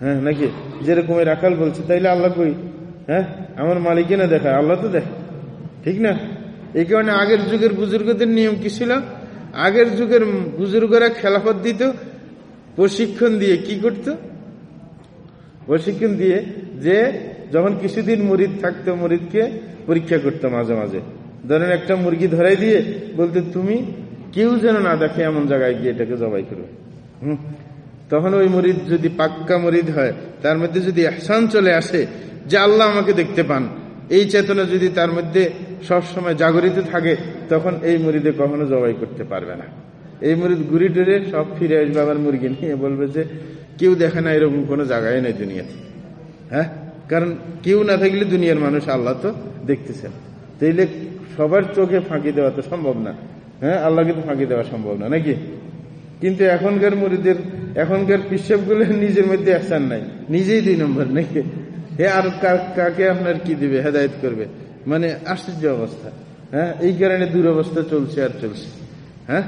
[SPEAKER 1] হ্যাঁ নাকি? যেরকম রাখাল বলছে, তাইলে আল্লাহ কই? হ্যাঁ আমার মালিকে না দেখায়, আল্লাহ তো দেখ। ঠিক না? এই কারণে আগের যুগের বুজুর্গদের নিয়ম কি ছিল? আগের যুগের বুজুর্গরা খেলাফত দিত, প্রশিক্ষণ দিয়ে কি করত? প্রশিক্ষণ দিয়ে যে যখন কিছুদিন মরিদ থাকতো, মরিদকে পরীক্ষা করতো মাঝে মাঝে। ধরেন একটা মুরগি ধরাই দিয়ে বলতে, তুমি কেউ যেন না দেখে এমন জায়গায় গিয়ে এটাকে জবাই করবে হম। তখন ওই মরিদ যদি পাক্কা মরিদ হয়, তার মধ্যে যদি এহসান চলে আসে, যে আল্লাহ আমাকে দেখতে পান এই চেতনা যদি তার মধ্যে সবসময় জাগরিত থাকে, তখন এই মুড়িদে কখনো জবাই করতে পারবে না। এই মুড়িদ ঘুরি টুরে সব ফিরে আসবে আবার মুরগি নিয়ে বলবে যে, কেউ দেখে না এরকম কোনো জায়গায় নেই দুনিয়াতে। হ্যাঁ? কারণ কেউ না থাকলে দুনিয়ার মানুষ আল্লাহ তো দেখতেছেন। তাইলে সবার চোখে ফাঁকি দেওয়া তো সম্ভব না। হ্যাঁ? আল্লাহকে তো ফাঁকি দেওয়া সম্ভব না, নাকি? কিন্তু এখনকার মুড়িদের, এখনকার পিসাবগুলো নিজের মধ্যে আসার নাই। নিজেই দুই নম্বর, নাকি? হে আর কাকে আপনার কি দিবে? হেদায়ত করবে। মানে আশ্চর্য অবস্থা। হ্যাঁ এই কারণে দুরবস্থা চলছে আর চলছে। হ্যাঁ?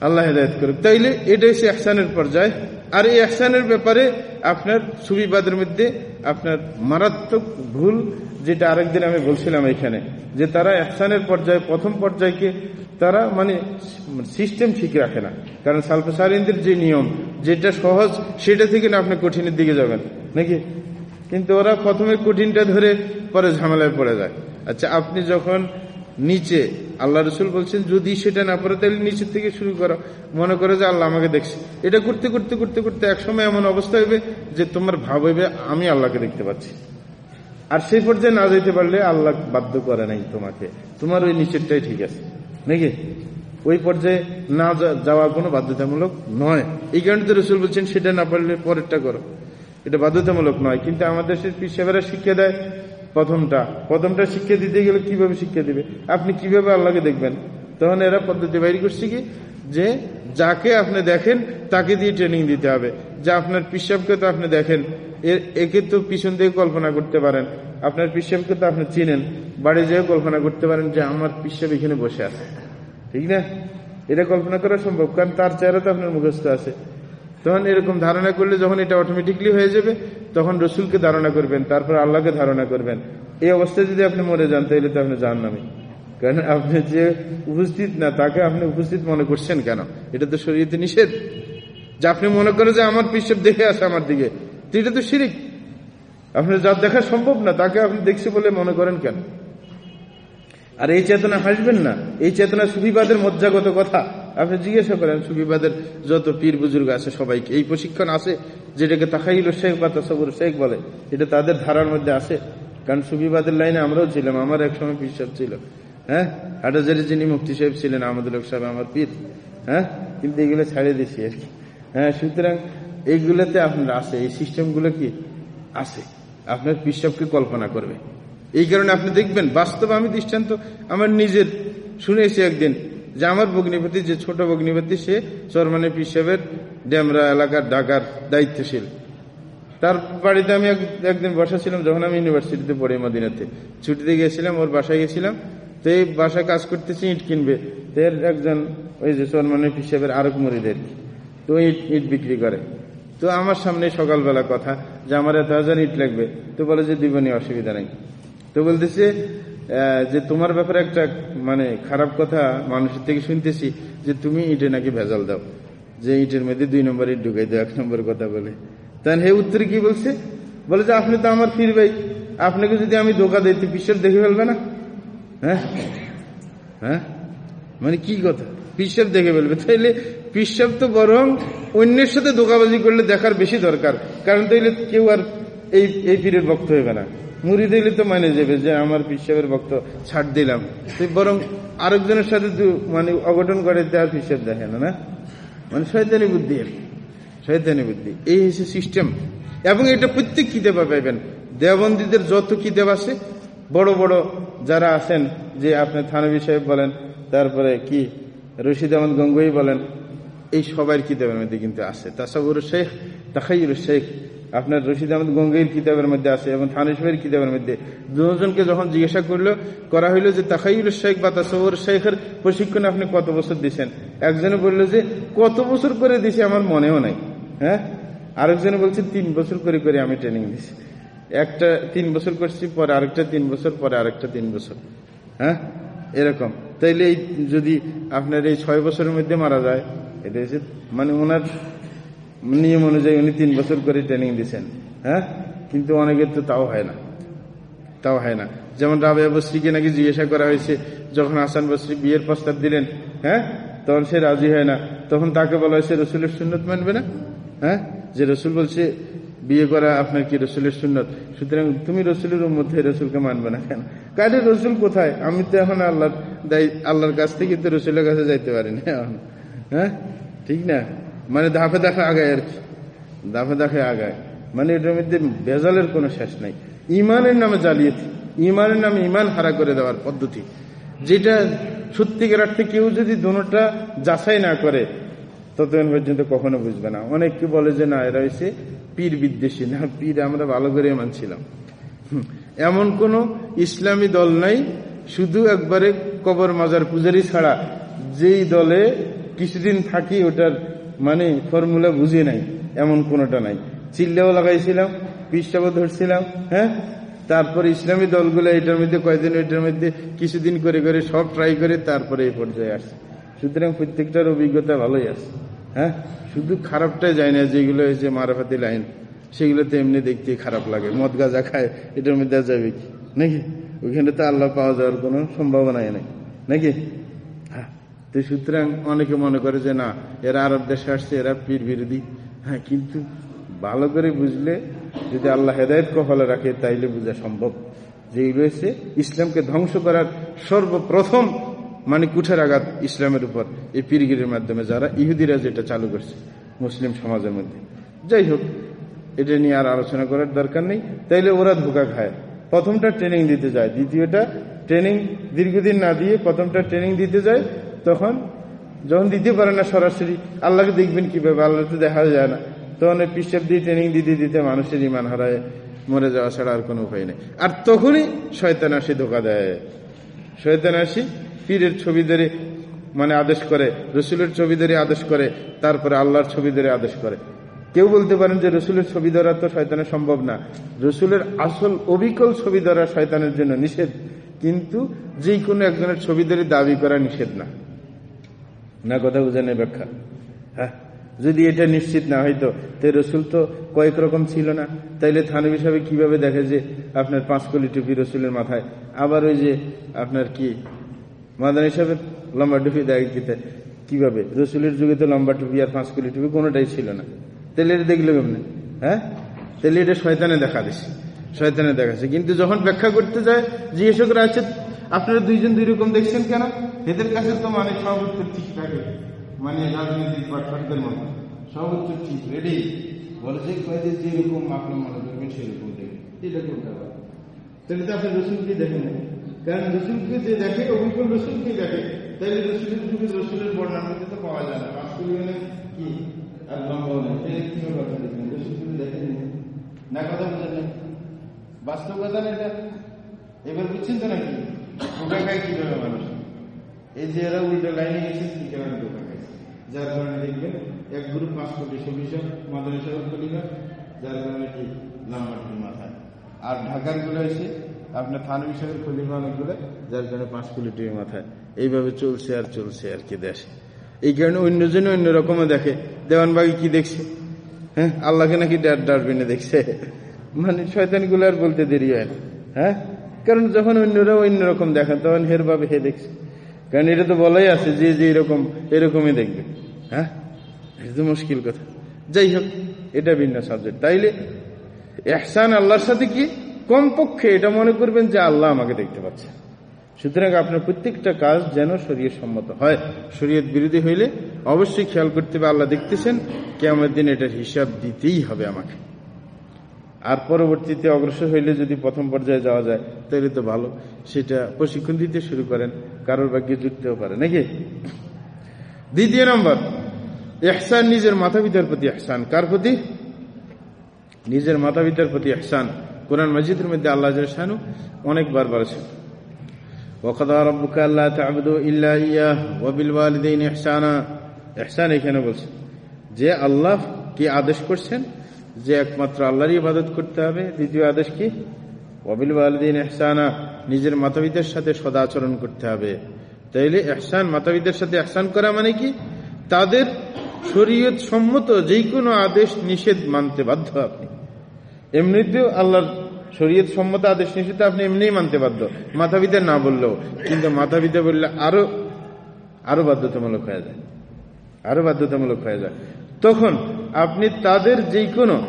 [SPEAKER 1] আল্লাহ হেদায়ত করুক। তাইলে এটাই সে একসানের পর্যায়ে। আর এই একসানের ব্যাপারে আপনার সুবিবাদের মধ্যে আপনার মারাত্মক ভুল যেটা আরেকদিন আমি বলছিলাম এখানে, যে তারা একসানের পর্যায়ে, প্রথম পর্যায়কে তারা মানে সিস্টেম ঠিক রাখে না। কারণ সালফাসারিনদের যে নিয়ম, যেটা সহজ, সেটা থেকে না আপনি কঠিনের দিকে যাবেন, নাকি? কিন্তু ওরা প্রথমে কঠিনটা ধরে পরে ঝামেলায় পড়ে যায়। আচ্ছা আপনি যখন নিচে। আল্লাহ রসুল বলছেন, যদি সেটা না পারে তাহলে নিচের থেকে শুরু করো। মনে করো যে আল্লাহ আমাকে দেখছে। এটা করতে করতে করতে করতে একসময় এমন অবস্থা হবে যে তোমার ভাব হইবে, আমি আল্লাহকে দেখতে পাচ্ছি। আর সেই পর্যায়ে না যেতে পারলে আল্লাহ বাধ্য করে নাই তোমাকে। তোমার ওই নিচেরটাই ঠিক আছে। নাকি? ওই পর্যায়ে না যাওয়া কোনো বাধ্যতামূলক নয়। এই কারণে তো রসুল বলছেন, সেটা না পারলে পরেরটা করো। এটা বাধ্যতামূলক নয়। কিন্তু আমাদের দেশের পিসেবেরা শিক্ষা দেয় প্রথমটা। প্রথমটা শিক্ষা দিতে গেলে কীভাবে শিক্ষা দিবে? আপনি কীভাবে আল্লাহকে দেখবেন? তখন এরা পদ্ধতি বাইর করছে কি? যে যাকে আপনি দেখেন, তাকে দিয়ে ট্রেনিং দিতে হবে। যা আপনার পিসাবকে তো আপনি দেখেন। এর একে তো পিছন দিয়ে কল্পনা করতে পারেন। আপনার পিসাবকে তো আপনি চিনেন। বাড়ি যেয়ে কল্পনা করতে পারেন যে আমার পিসাব এখানে বসে আছে। ঠিক না? এটা কল্পনা করা সম্ভব। কারণ তার চেহারা তো আপনার মুখস্থ আছে। তখন এরকম ধারণা করলে যখন এটা অটোমেটিকলি হয়ে যাবে, তখন রসুলকে ধারণা করবেন, তারপর আল্লাহকে ধারণা করবেন। এই অবস্থায় যদি আপনি মরে যান, তাহলে তো আপনি জান নামে কারণ আপনি যে উপস্থিত না, তাকে আপনি উপস্থিত মনে করছেন কেন? এটা তো শরীরতে নিষেধ। যে আপনি মনে করেন যে আমার পিসব দেখে আসে আমার দিকে, তো এটা তো শিরিক। আপনার যা দেখা সম্ভব না, তাকে আপনি দেখছে বলে মনে করেন কেন? আর এই চেতনা হাসবেন না। এই চেতনা সুফিবাদের মজ্জাগত কথা। আপনি জিজ্ঞাসা করেন, সুফিবাদের যত পীর বুজুর্গ আছে সবাইকে, এই প্রশিক্ষণ আছে? যেটাকে তাকাইল শেখ বা তসবুর শেখ বলে, এটা তাদের ধারার মধ্যে আছে। কারণ সুফিবাদের লাইনে আমরাও ছিলাম, আমার এক সময় পীর সাহেব ছিল। হ্যাঁ? হাটাজারি যিনি মুফতি সাহেব ছিলেন আমাদের লোক সাহেব আমার পীর। হ্যাঁ? কিন্তু এগুলো ছাড়িয়ে দিছি আর কি। হ্যাঁ সুতরাং এইগুলোতে আপনার আছে, এই সিস্টেমগুলো কি? আছে। আপনার পিসাবকে কল্পনা করবে। এই কারণে আপনি দেখবেন, বাস্তবে আমি দৃষ্টান্ত আমার নিজের, শুনেছি একদিন যে আমার ভগ্নিপতি, যে ছোট ভগ্নিপতি, সে চরমানের পিসাবের ড্যামরা এলাকার ঢাকার দায়িত্বশীল। তার বাড়িতে আমি এক- একদিন বসা ছিলাম যখন আমি ইউনিভার্সিটিতে পড়ি মদিনাতে। ছুটিতে গিয়েছিলাম, ওর বাসায় গেছিলাম তো এই বাসায় কাজ করতেছি, ইট কিনবে। তো এর একজন ওই যে চরমানের পিসাবের আরক মরিদের তো ইট ইট বিক্রি করে। তো আমার সামনে সকালবেলা কথা যে, আমার এত হাজার ইট লাগবে। তো বলে যে দিবনি অসুবিধা নেই। তো বলতেছে যে তোমার ব্যাপারে একটা মানে খারাপ কথা মানুষের থেকে শুনতেছি যে তুমি ইটে নাকি ভেজাল দাও। যে ইটের মধ্যে দুই নম্বর ইট ঢুকাই দাও, এক নম্বর কথা বলে। তাহলে হে উত্তরে কি বলছে? বলে যে আপনি তো আমার ফির ভাই। আপনাকে যদি আমি ধোকা দিই, তো পিসব দেখে ফেলবে না? হ্যাঁ? হ্যাঁ? মানে কি কথা? পিসাব দেখে ফেলবে। তাইলে পিসাব তো বরং অন্যের সাথে ধোকাবাজি করলে দেখার বেশি দরকার। কারণ তাইলে কেউ আর এই এই পীরের বক্ত হবে না। মুড়ি দিলে তো মানে যাবে যে আমার পিসাবের ভক্ত ছাড় দিলাম। তো বরং আরেকজনের সাথে মানে অঘটন করে দেওয়ার পিসাব দেখে না না? মানে শয়তানি বুদ্ধি। শয়তানি বুদ্ধি। এই হচ্ছে সিস্টেম এবং এটা প্রত্যেক কিতাবে পাইবেন দেওবন্দীদের যত কিতাব আছে, বড় বড় যারা আছেন, যে আপনি থানবী সাহেব বলেন, তারপরে কি রশিদ আহমদ গঙ্গোই বলেন, এই সবার কিতাবের মধ্যে কিন্তু আছে। তাসাবুর শেখ তাকাইর শেখ আপনার রশিদ আহমদ গঙ্গের কিতাবের মধ্যে আছে এবং সাহেবের কিতাবের মধ্যে। দুজনকে যখন জিজ্ঞাসা করল, করা হইল যে তাকাইর শেখ বা তাসাবুর শেখের প্রশিক্ষণ আপনি কত বছর দিয়েছেন একজনে বলল যে, কত বছর করে দিছে আমার মনেও নাই। হ্যাঁ? আরেকজনে বলছে, তিন বছর করে করে আমি ট্রেনিং দিছি। একটা তিন বছর করছি, পরে আরেকটা তিন বছর, পরে আরেকটা তিন বছর। হ্যাঁ? এরকম। তাইলে যদি আপনার এই ছয় বছরের মধ্যে মারা যায়, এটা হচ্ছে মানে ওনার নিয়ম অনুযায়ী উনি তিন বছর করে ট্রেনিং দিচ্ছেন হ্যাঁ? কিন্তু অনেকের তো তাও হয় না, তাও হয় না। যেমন রাবেয়া বস্রীকে নাকি জিজ্ঞাসা করা হয়েছে, যখন আসান বস্রী বিয়ের প্রস্তাব দিলেন হ্যাঁ? তখন সে রাজি হয় না। তখন তাকে বলা হয়েছে, রসুলের সুন্নত মানবে না? হ্যাঁ? যে রসুল বলছে, বিয়ে করা আপনার কি রসুলের সুন্নত? সুতরাং তুমি রসুলের মধ্যে রসুলকে মানবে না কেন? কাজে রসুল কোথায়? আমি তো এখন আল্লাহর আল্লাহর কাছ থেকে তো রসুলের কাছে যাইতে পারি না হ্যাঁ? ঠিক না? মানে ধাপে ধাপে আগায় আর কি। দাফে দাফে আগায়। মানে এটার মধ্যে বেজালের কোনো শেষ নাই। ইমানের নামে জালিয়াতি। ইমানের নামে ইমান হারা করে দেওয়ার পদ্ধতি। যেটা সত্যিকার অর্থে কেউ যদি দোনোটা যাচাই না করে ততক্ষণ পর্যন্ত কখনো বুঝবে না। অনেককে বলে যে, না, এরা হয়েছে পীর বিদ্বেষী। না, পীর আমরা ভালো করে মানছিলাম। এমন কোন ইসলামী দল নাই, শুধু একবারে কবর মাজার পূজারি ছাড়া। যেই দলে কিছুদিন থাকি ওটার মানে ফর্মুলা বুঝে নাই, এমন কোনটা নাই। চিল্লাও লাগাইছিলাম, পৃষ্ঠাও ধরছিলাম হ্যাঁ? তারপর ইসলামী দলগুলো এটার মধ্যে, কয়দিন এটার মধ্যে, কিছুদিন করে করে সব ট্রাই করে তারপরে এই পর্যায়ে আসছে। সুতরাং প্রত্যেকটার অভিজ্ঞতা ভালোই আছে হ্যাঁ? শুধু খারাপটা যায় না, যেগুলো হয়েছে মারাফাতি লাইন, সেগুলোতে এমনি দেখতে খারাপ লাগে। মদ গাজা খায়, এটার মধ্যে যাবে কি? নাকি? ওইখানে তো আল্লাহ পাওয়া যাওয়ার কোনো সম্ভাবনাই নেই, নাকি? তো সুতরাং অনেকে মনে করে যে না, এরা আরব দেশে আসছে, এরা পীর বিরোধী। হ্যাঁ কিন্তু ভালো করে বুঝলে, যদি আল্লাহ হেদায়ত কপালে রাখে, তাইলে বোঝা সম্ভব। যে রয়েছে ইসলামকে ধ্বংস করার সর্বপ্রথম মানে কুঠার আঘাত ইসলামের উপর, এই পীরগিরির মাধ্যমে যারা ইহুদিরা যেটা চালু করছে, মুসলিম সমাজের মধ্যে। যাই হোক, এটা নিয়ে আর আলোচনা করার দরকার নেই। তাইলে ওরা ধোকা খায়। প্রথমটা ট্রেনিং দিতে যায়, দ্বিতীয়টা ট্রেনিং দীর্ঘদিন না দিয়ে প্রথমটা ট্রেনিং দিতে যায়। তখন যখন দিতে পারে না সরাসরি, আল্লাহকে দেখবেন কীভাবে? আল্লাহ তো দেখা যায় না। তখন ওই পিসাব দিয়ে ট্রেনিং দিতে দিতে মানুষের ইমান হারায়, মরে যাওয়া ছাড়া আর কোনো উপায় নেই। আর তখনই শয়তান আসি ধোকা দেয়। শয়তান আসি পীরের ছবি ধরে মানে আদেশ করে, রসুলের ছবি ধরে আদেশ করে, তারপরে আল্লাহর ছবি ধরে আদেশ করে। কেউ বলতে পারেন যে রসুলের ছবি ধরা তো শয়তানের সম্ভব না। রসুলের আসল অবিকল ছবি ধরা শয়তানের জন্য নিষেধ। কিন্তু যে কোনো একজনের ছবি ধরে দাবি করা নিষেধ না। না কথা বুঝানোর ব্যাখ্যা? হ্যাঁ? যদি এটা নিশ্চিত না হয়তো তো রসুল তো কয়েক রকম ছিল না। তাইলে থানবী সাহেব কীভাবে দেখে যে আপনার পাঁচ কলি টুপি রসুলের মাথায়? আবার ওই যে আপনার কি, মাদানী সাহেবের লম্বা টুপি দিতে কীভাবে? রসুলের যুগে তো লম্বা টুপি আর পাঁচ কলি টুপি কোনোটাই ছিল না। তাহলে এটা দেখলে কেমনে? হ্যাঁ? তাহলে এটা শয়তানে দেখা দিচ্ছে শয়তানে দেখাচ্ছে কিন্তু যখন ব্যাখ্যা করতে যায়, জিজ্ঞেস করা আছে আপনারা দুইজন দুই রকম দেখছেন কেন? এদের কাছে তো মানে উত্তর ঠিক থাকে। মানে রাজনৈতিক পাঠকদের মতো। উত্তর ঠিক রেডি বলে যে কয়েদের যেরকম আপনি মনে করবেন সেরকম দেখবেন এটা কোনটা? তাহলে তো আপনি রসুলকে দেখেন কারণ রসুলকে যে দেখে অভিজ্ঞ রসুলকে দেখে। তাহলে রসুলের যুগে রসুলের মধ্যে তো পাওয়া যায় না। পাঁচ মানে কি? আর লম্বা নেই এটা কি কথা দেখবেন রসুলকে দেখেন না কথা বোঝেন বাস্তব কথা না এটা। এবার বুঝছেন তো নাকি? ধোকা খায় কীভাবে মানুষ এই যে এরা উল্টো লাইনে গেছে কি কারণে ধোকা খাইছে যার কারণে দেখবেন, এক গ্রুপ পাঁচ কোটি মাদানী সাহেব কলিকা যার কারণে কি লম্বা মাথায় আর ঢাকারগুলো এসে আপনার থানবি সাহেবের খলিফা অনেকগুলো যার কারণে পাঁচ কোটি টিভি মাথায়। এইভাবে চলছে আর চলছে আর কি দেশ। এই কারণে অন্যজন অন্য রকমও দেখে। দেওয়ানবাগি কি দেখছে? হ্যাঁ আল্লাহকে নাকি ডার ডাস্টবিনে দেখছে? মানে শয়তান আর বলতে দেরি হয় হ্যাঁ? কারণ যখন অন্যরা অন্যরকম দেখেন তখন হের ভাবে হে দেখছে। কারণ এটা তো বলাই আছে, যে যে এরকম, এরকমই দেখবে। হ্যাঁ? এটা তো মুশকিল কথা। যাই হোক, এটা ভিন্ন সাবজেক্ট তাইলে এহসান আল্লাহর সাথে কি? কমপক্ষে এটা মনে করবেন যে আল্লাহ আমাকে দেখতে পাচ্ছে। সুতরাং আপনার প্রত্যেকটা কাজ যেন শরীর সম্মত হয়। শরীয়ত বিরোধী হইলে অবশ্যই খেয়াল করতে হবে, আল্লাহ দেখতেছেন কেমন দিন এটার হিসাব দিতেই হবে আমাকে। আর পরবর্তীতে অগ্রসর হইলে যদি প্রথম পর্যায়ে যাওয়া যায় তাহলে তো ভালো। সেটা প্রশিক্ষণ দিতে শুরু করেন, কারোর ভাগ্যে জুটতেও পারে, নাকি? দ্বিতীয় নম্বর এহসান নিজের মাথা পিতার প্রতি এহসান কার প্রতি? নিজের মাতা পিতার প্রতি এহসান কোরআন মসজিদের মধ্যে আল্লাহ শানু অনেকবার বলেছেন এখানে বলছেন যে আল্লাহ কি আদেশ করছেন যে একমাত্র আল্লাহরই ইবাদত করতে হবে। দ্বিতীয় আদেশ কি? ওয়াবিল ওয়ালিদাইন ইহসানা, নিজের মাতাবিদের সাথে সদাচরণ করতে হবে। তাইলে এহসান মাতাপিতার সাথে এহসান করা মানে কি? তাদের শরীয়ত সম্মত যে কোনো আদেশ, নিষেধ মানতে বাধ্য আপনি। এমনিতেও আল্লাহর শরীয়ত সম্মত আদেশ, নিষেধ আপনি এমনিই মানতে বাধ্য। মাথাপিতা না বললেও, কিন্তু মাথাপিতা বললে আরও আরও বাধ্যতামূলক হয়ে যায়। আরও বাধ্যতামূলক হয়ে যায়। তখন আপনি তাদের যে কোনো,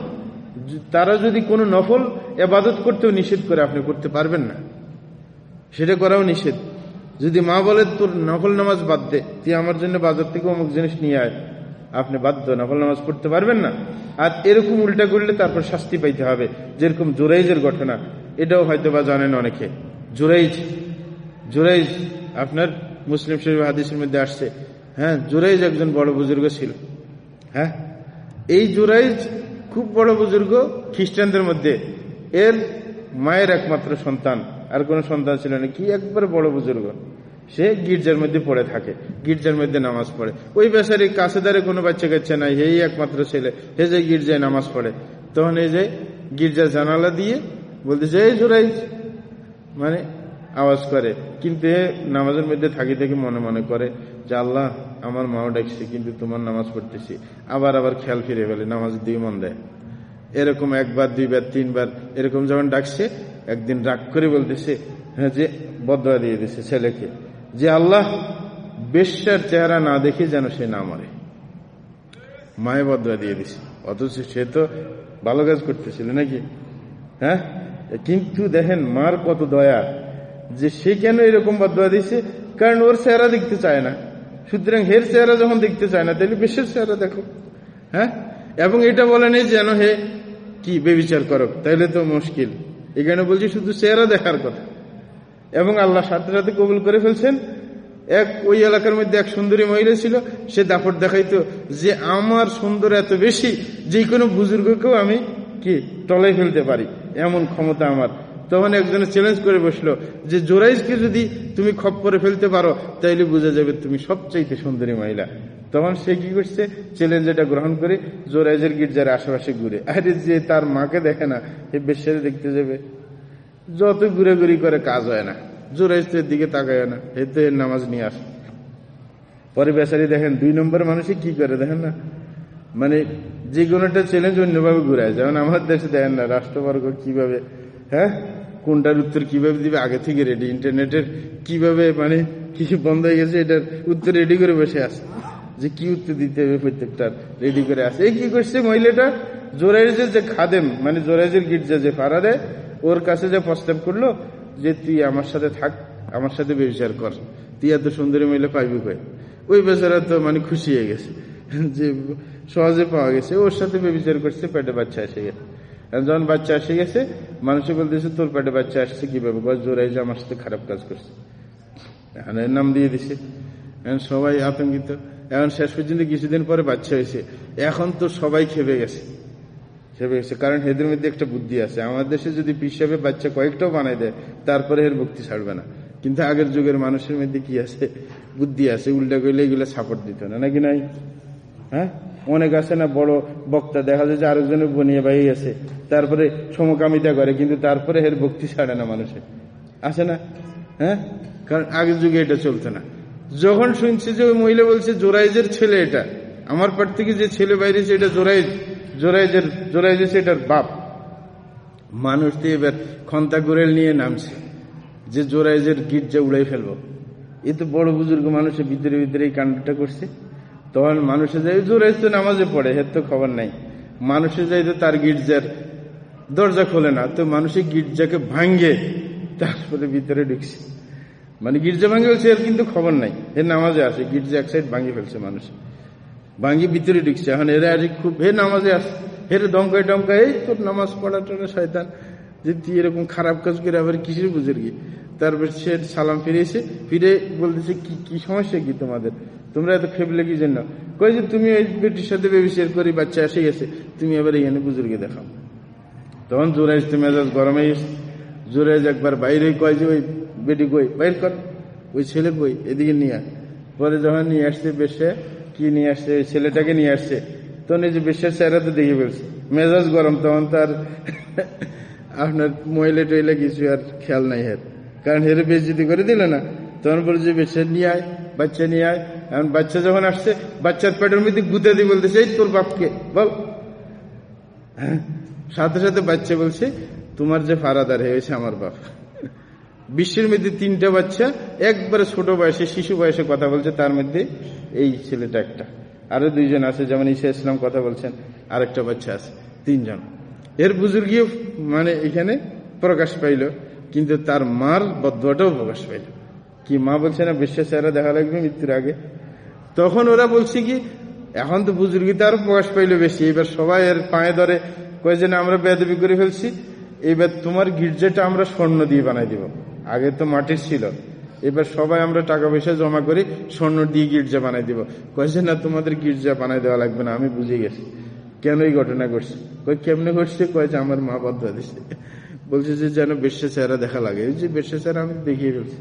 [SPEAKER 1] তারা যদি কোনো নফল এবাদত করতেও নিষেধ করে, আপনি করতে পারবেন না। সেটা করাও নিষেধ। যদি মা বলে, তোর নফল নামাজ বাদ দে, তুই আমার জন্য বাজার থেকে অমুক জিনিস নিয়ে আয়। আপনি বাধ্য, নফল নামাজ পড়তে পারবেন না। আর এরকম উল্টা করলে তারপর শাস্তি পাইতে হবে। যেরকম জোরাইজের ঘটনা, এটাও হয়তো বা জানেন অনেকে। জোরাইজ জোরাইজ, আপনার মুসলিম শরীফ হাদিসের মধ্যে আসছে। হ্যাঁ জোরাইজ একজন বড় বুজুর্গ ছিল। হ্যাঁ? এই জুরাইজ খুব বড় বুজুর্গ খ্রিস্টানদের মধ্যে। এর মায়ের একমাত্র সন্তান। আর কোনো সন্তান ছিল না। কি একবার বড় বুজুর্গ? সে গির্জার মধ্যে পড়ে থাকে। গির্জার মধ্যে নামাজ পড়ে। ওই বেচারি কাছে দাঁড়ে কোনো বাচ্চা কাচ্চা নাই। এই একমাত্র ছেলে। হে যে গির্জায় নামাজ পড়ে। তখন এই যে গির্জার জানালা দিয়ে বলতেছে, এই জুরাইজ মানে আওয়াজ করে। কিন্তু নামাজের মধ্যে থাকি থেকে মনে মনে করে যে, আল্লাহ, আমার মাও ডাকছে, কিন্তু তোমার নামাজ পড়তেছি। আবার আবার খেয়াল ফিরে ফেলে, নামাজ দিয়ে মন দেয়। এরকম একবার, দুইবার, তিনবার এরকম যখন ডাকছে, একদিন রাগ করে বলতেছে হ্যাঁ যে, বদয়া দিয়ে দিছে ছেলেকে। যে, আল্লাহ, বেশ্যার চেহারা না দেখে যেন সে না মরে। মায়ে বদয়া দিয়ে দিছে। অথচ সে তো ভালো কাজ করতেছিল নাকি? হ্যাঁ? কিন্তু দেখেন, মার কত দয়া। যে সে কেন এরকম বদয়া দিছে কারণ ওর চেহারা দেখতে চায় না। সুতরাং হের চেহারা যখন দেখতে চায় না, তাহলে বিশ্বের চেহারা দেখো। হ্যাঁ? এবং এটা বলে নেই যেন হে, কি বেবিচার করো? তাইলে তো মুশকিল। এখানে বলছি শুধু চেহারা দেখার কথা। এবং আল্লাহ সাথে সাথে কবুল করে ফেলছেন। এক, ওই এলাকার মধ্যে এক সুন্দরী মহিলা ছিল, সে দাপট দেখাইতো যে আমার সুন্দর এত বেশি যে কোনো বুজুর্গকেও আমি কি, তলায় ফেলতে পারি। এমন ক্ষমতা আমার। তখন একজনে চ্যালেঞ্জ করে বসল যে জোরাইজকে যদি তুমি খপ করে ফেলতে পারো, তাইলে বোঝা যাবে তুমি সবচাইতে সুন্দরী মহিলা। তখন সে কি করছে? চ্যালেঞ্জ এটা গ্রহণ করে জোরাইজের গির্জার আশেপাশে ঘুরে। আরে যে তার মাকে দেখে না এ বেশারে দেখতে যাবে। যত ঘুরে ঘুরি করে কাজ হয় না জোরাইজের দিকে তাকায় না এতে নামাজ নিয়ে আসে। পরে বেচারি দেখেন, দুই নম্বর মানুষই কি করে দেখেন না? মানে যে কোনো একটা চ্যালেঞ্জ অন্যভাবে ঘুরায়। যেমন আমার দেশে দেখেন না, রাষ্ট্রবর্গ কীভাবে হ্যাঁ? কোনটার উত্তর কীভাবে দিবে? আগে থেকে রেডি ইন্টারনেটের কীভাবে মানে কিছু বন্ধ হয়ে গেছে, এটার উত্তর রেডি করে বসে আছে। যে কি উত্তর দিতে হবে প্রত্যেকটার রেডি করে আসে এই কি করছে মহিলাটা? জোরাইজের যে খাদেম মানে জোরাইজের গির্জা যে ফারারে ওর কাছে যে প্রস্তাব করল যে, তুই আমার সাথে থাক, আমার সাথে ব্যবচার কর। তুই এত সুন্দরী মহিলা পাইবি কই? ওই বেচারা তো মানে খুশি হয়ে গেছে। যে সহজে পাওয়া গেছে। ওর সাথে ব্যবচার করছে, পেটে বাচ্চা এসে গেছে। যখন বাচ্চা এসে গেছে, মানুষে বলতেছে, তোর পেটে বাচ্চা আসছে কীভাবে? গজ জোরাই যে আমার সাথে খারাপ কাজ করছে। এখন এর নাম দিয়ে দিছে। এখন সবাই আতঙ্কিত। এখন শেষ পর্যন্ত কিছুদিন পরে বাচ্চা হয়েছে। এখন তো সবাই খেপে গেছে। খেপে গেছে। কারণ এদের মধ্যে একটা বুদ্ধি আছে। আমাদের দেশে যদি পিসাবে বাচ্চা কয়েকটাও বানাই দেয়, তারপরে এর ভক্তি ছাড়বে না। কিন্তু আগের যুগের মানুষের মধ্যে কি আছে? বুদ্ধি আছে। উল্টা করলে এগুলো সাপোর্ট দিত না। নাকি নাই? হ্যাঁ? অনেক আছে না, বড় বক্তা দেখা যায় যে আরেকজনের বনিয়ে বাই আছে, তারপরে সমকামিতা করে, কিন্তু তারপরে এর ভক্তি ছাড়ে না মানুষের। আছে না? হ্যাঁ? কারণ আগের যুগে এটা চলতো না। যখন শুনছি যে ওই মহিলা বলছে, জোরাইজের ছেলে এটা, আমার পার থেকে যে ছেলে বাইরেছে এটা জোরাইজ, জোরাইজের জোরাইজ এটার বাপ। মানুষ দিয়ে এবার খন্তা গোরেল নিয়ে নামছে, যে জোরাইজের গির্জা উড়াই ফেলব। এ তো বড় বুজুর্গ মানুষের ভিতরে ভিতরে এই কাণ্ডটা করছে। তখন মানুষে যাই জোরাইজ তো নামাজে পড়ে। হের তো খবর নাই। মানুষে যাই তো তার গির্জার দরজা খোলে না, তো মানুষের গির্জাকে ভাঙ্গে তারপরে ভিতরে ঢুকছে। মানে গির্জা ভাঙে ফেলছে এর কিন্তু খবর নাই। এর নামাজে আসে, গির্জা এক সাইড ভাঙে ফেলছে মানুষ। ভাঙ্গি ভিতরে ঢুকছে। এখন এরা আজ খুব হে নামাজে আসে, হেরে দমকায় টমকায়, এই তোর নামাজ পড়া টড়া শয়তান, যে তুই এরকম খারাপ কাজ করে আবার কিসের বুঝের গিয়ে তারপর সে সালাম ফিরেছে ফিরে বলতেছে, কি কি সমস্যা কি তোমাদের? তোমরা এত খেপলে কি জন্য। কই যে তুমি ওই বেটির সাথে বেবিশের করি বাচ্চা এসে গেছে, তুমি এবার এখানে বুজুর্গে দেখাও। তখন জোরাইজ তো মেজাজ গরমে জোরাইজ একবার বাইরে কয় যে, ওই বেটি কই? বাইর কর। ওই ছেলে কই? এদিকে নিয়ে আয়। পরে যখন নিয়ে আসছে বেশে, কি নিয়ে আসছে? ওই ছেলেটাকে নিয়ে আসছে। তখন এই যে বেশের চেহারা তো দেখে ফেলছে। মেজাজ গরম, তখন তার [laughs] আপনার মহিলা টইলা কিছু আর খেয়াল নাই হের। কারণ হেরে বেশ যদি করে দিল না। তখন বলে যে বেশে নিয়ে আয়। বাচ্চা নিয়ে আয়। এখন বাচ্চা যখন আসছে, বাচ্চার পেটের মধ্যে গুতে দিয়ে বলতেছে, এই তোর বাপকে, বল। হ্যাঁ? সাথে সাথে বাচ্চা বলছে, তোমার যে ফারাদার হয়েছে আমার বাপ। বিশ্বের মধ্যে তিনটা বাচ্চা, একবারে ছোট বয়সে, শিশু বয়সে কথা বলছে, তার মধ্যে এই ছেলেটা একটা। আরও দুইজন আছে, যেমন ঈশা ইসলাম কথা বলছেন, আরেকটা বাচ্চা আছে, তিনজন। এর বুজুর্গিও মানে এখানে প্রকাশ পাইল, কিন্তু তার মার বদুয়াটাও প্রকাশ পাইল। কি মা বলছে না বিশ্বাস চেহারা দেখা লাগবে মৃত্যুর আগে? তখন ওরা বলছে কি, এখন তো বুজুর্গিতে আরও প্রকাশ পাইল বেশি। এবার সবাই এর পায়ে ধরে কয়ে যে, না, আমরা বেদবি করে ফেলছি। এবার তোমার গির্জাটা আমরা স্বর্ণ দিয়ে বানাই দিব। আগে তো মাটির ছিল। এবার সবাই আমরা টাকা পয়সা জমা করি স্বর্ণ দিয়ে গির্জা বানাই দিব। কয়েছে না, তোমাদের গির্জা বানাই দেওয়া লাগবে না, আমি বুঝে গেছি। কেন এই ঘটনা ঘটছে? কই কেমনে ঘটছে? কয়েছে আমার মা বদ্ধ দিচ্ছে বলছে যে, যেন বেশ্যা চেহারা দেখা লাগে। যে বেশ্যা চেহারা আমি দেখিয়ে ফেলছি।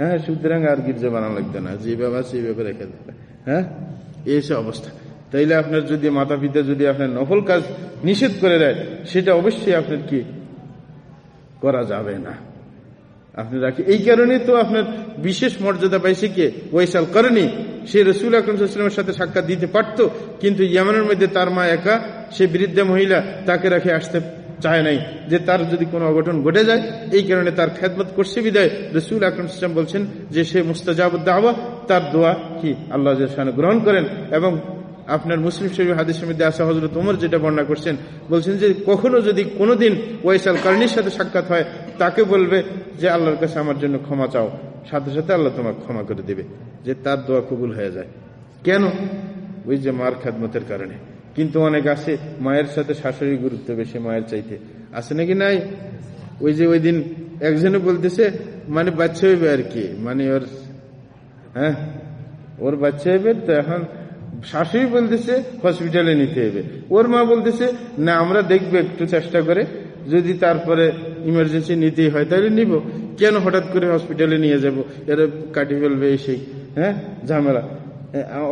[SPEAKER 1] হ্যাঁ সুতরাং আর গির্জা বানানো লাগবে না। যে বাবা সেইভাবে রেখে দেবে। হ্যাঁ? এই সে অবস্থা। তাইলে আপনার যদি মাতা পিতা যদি আপনার নফল কাজ নিষেধ করে দেয়, সেটা অবশ্যই আপনার কি করা যাবে না। আপনি রাখি এই কারণে তো আপনার বিশেষ মর্যাদা পাইছে কে? ওয়াইসাল করেনি। সে রসুল আকরমের সাথে সাক্ষাৎ দিতে পারত, কিন্তু ইয়ামানের মধ্যে তার মা একা, সে বৃদ্ধা মহিলা, তাকে রাখে আসতে চায় নাই যে তার যদি কোনো অঘটন ঘটে যায়, এই কারণে তার খেদমত করছে বিদায়। রসুল আকরম ইসলাম বলছেন যে সে মুস্তাজাবুদ্দাওয়া তার দোয়া কি? আল্লাহ গ্রহণ করেন। এবং আপনার মুসলিম শরীফ হাদিসের মধ্যে আসা হজরত উমর যেটা বর্ণনা করছেন, বলছেন যে কখনো যদি কোনোদিন ওয়াইসাল কারণির সাথে সাক্ষাৎ হয়, তাকে বলবে যে আল্লাহর কাছে আমার জন্য ক্ষমা চাও। সাথে সাথে আল্লাহ তোমাকে ক্ষমা করে দিবে। যে তার দোয়া কবুল হয়ে যায়। কেন? ওই যে মার খাদমতের কারণে। কিন্তু অনেক আছে, মায়ের সাথে শাশুড়ি গুরুত্ব বেশি, মায়ের চাইতে। আছে নাকি নাই? ওই যে ওই দিন একজনে বলতেছে মানে বাচ্চা হইবে আর কি? মানে ওর হ্যাঁ? ওর বাচ্চা হইবে, তো এখন শাশুড়ি বলতেছে, হসপিটালে নিতে হবে ওর মা বলতেছে, না, আমরা দেখব একটু চেষ্টা করে। যদি তারপরে ইমার্জেন্সি নিতেই হয়, তাহলে নিব। কেন হঠাৎ করে হসপিটালে নিয়ে যাব? এরা কাটি ফেলবে সেই হ্যাঁ? ঝামেলা।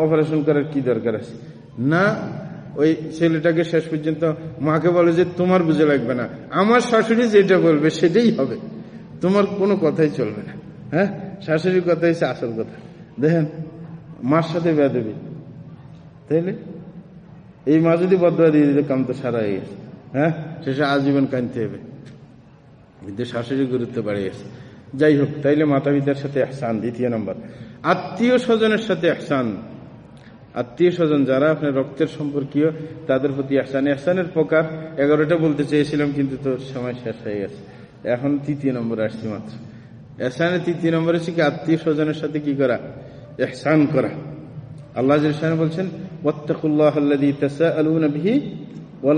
[SPEAKER 1] অপারেশন করার কি দরকার আছে? না ওই ছেলেটাকে শেষ পর্যন্ত মাকে বলে যে তোমার বুঝে লাগবে না। আমার শাশুড়ি যেটা বলবে সেটাই হবে। তোমার কোনো কথাই চলবে না। হ্যাঁ? শাশুড়ির কথা হচ্ছে আসল কথা। দেখেন, মার সাথে বেদবি তাইলে? এই মা যদি বদয়া দিয়ে দিতে, কাম তো সারা হয়ে গেছে। হ্যাঁ? শেষে আজীবন কানতে হবে। কিন্তু শাশুড়ি গুরুত্ব বাড়ে গেছে। যাই হোক, তাইলে মাতা পিতার সাথে এহসান, দ্বিতীয় নম্বর। আত্মীয় স্বজনের সাথে এহসান। আত্মীয় স্বজন যারা আপনার রক্তের সম্পর্কীয়, তাদের প্রতি এহসান। এহসানের প্রকার এগারোটা বলতে চেয়েছিলাম, কিন্তু তো সময় শেষ হয়ে গেছে। এখন তৃতীয় নম্বর আসছি মাত্র। এহসানের তৃতীয় নম্বর হচ্ছে কি, আত্মীয় স্বজনের সাথে কি করা? এহসান করা। আল্লাহ বলছেন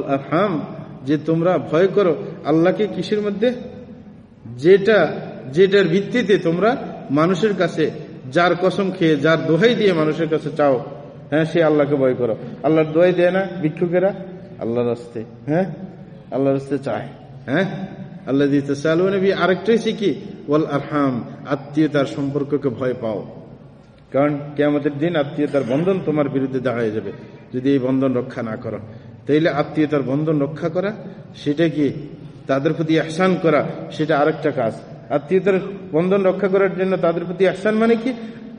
[SPEAKER 1] আরহাম। যে তোমরা ভয় করো, আল্লাহকে কিসের মধ্যে? যেটা, যেটার ভিত্তিতে তোমরা মানুষের কাছে যার কসম খেয়ে, যার দোহাই দিয়ে মানুষের কাছে চাও হ্যাঁ সে আল্লাহকে ভয় করো। আল্লাহর দোহাই দেয় না ভিক্ষুকেরা? আল্লাহর রাস্তে হ্যাঁ? আল্লাহর রাস্তে চায় হ্যাঁ? আল্লাহ দিতে চালু নবী আরেকটাই শিখি ওয়াল আরহাম আত্মীয়তার সম্পর্ককে ভয় পাও। কারণ কেমতের দিন আত্মীয়তার বন্ধন তোমার বিরুদ্ধে দাঁড়িয়ে যাবে, যদি এই বন্ধন রক্ষা না করো। তাইলে আত্মীয়তার বন্ধন রক্ষা করা, সেটা কি? তাদের প্রতি আহসান করা, সেটা আরেকটা কাজ। আত্মীয়তার বন্ধন রক্ষা করার জন্য তাদের প্রতি আহসান মানে কি?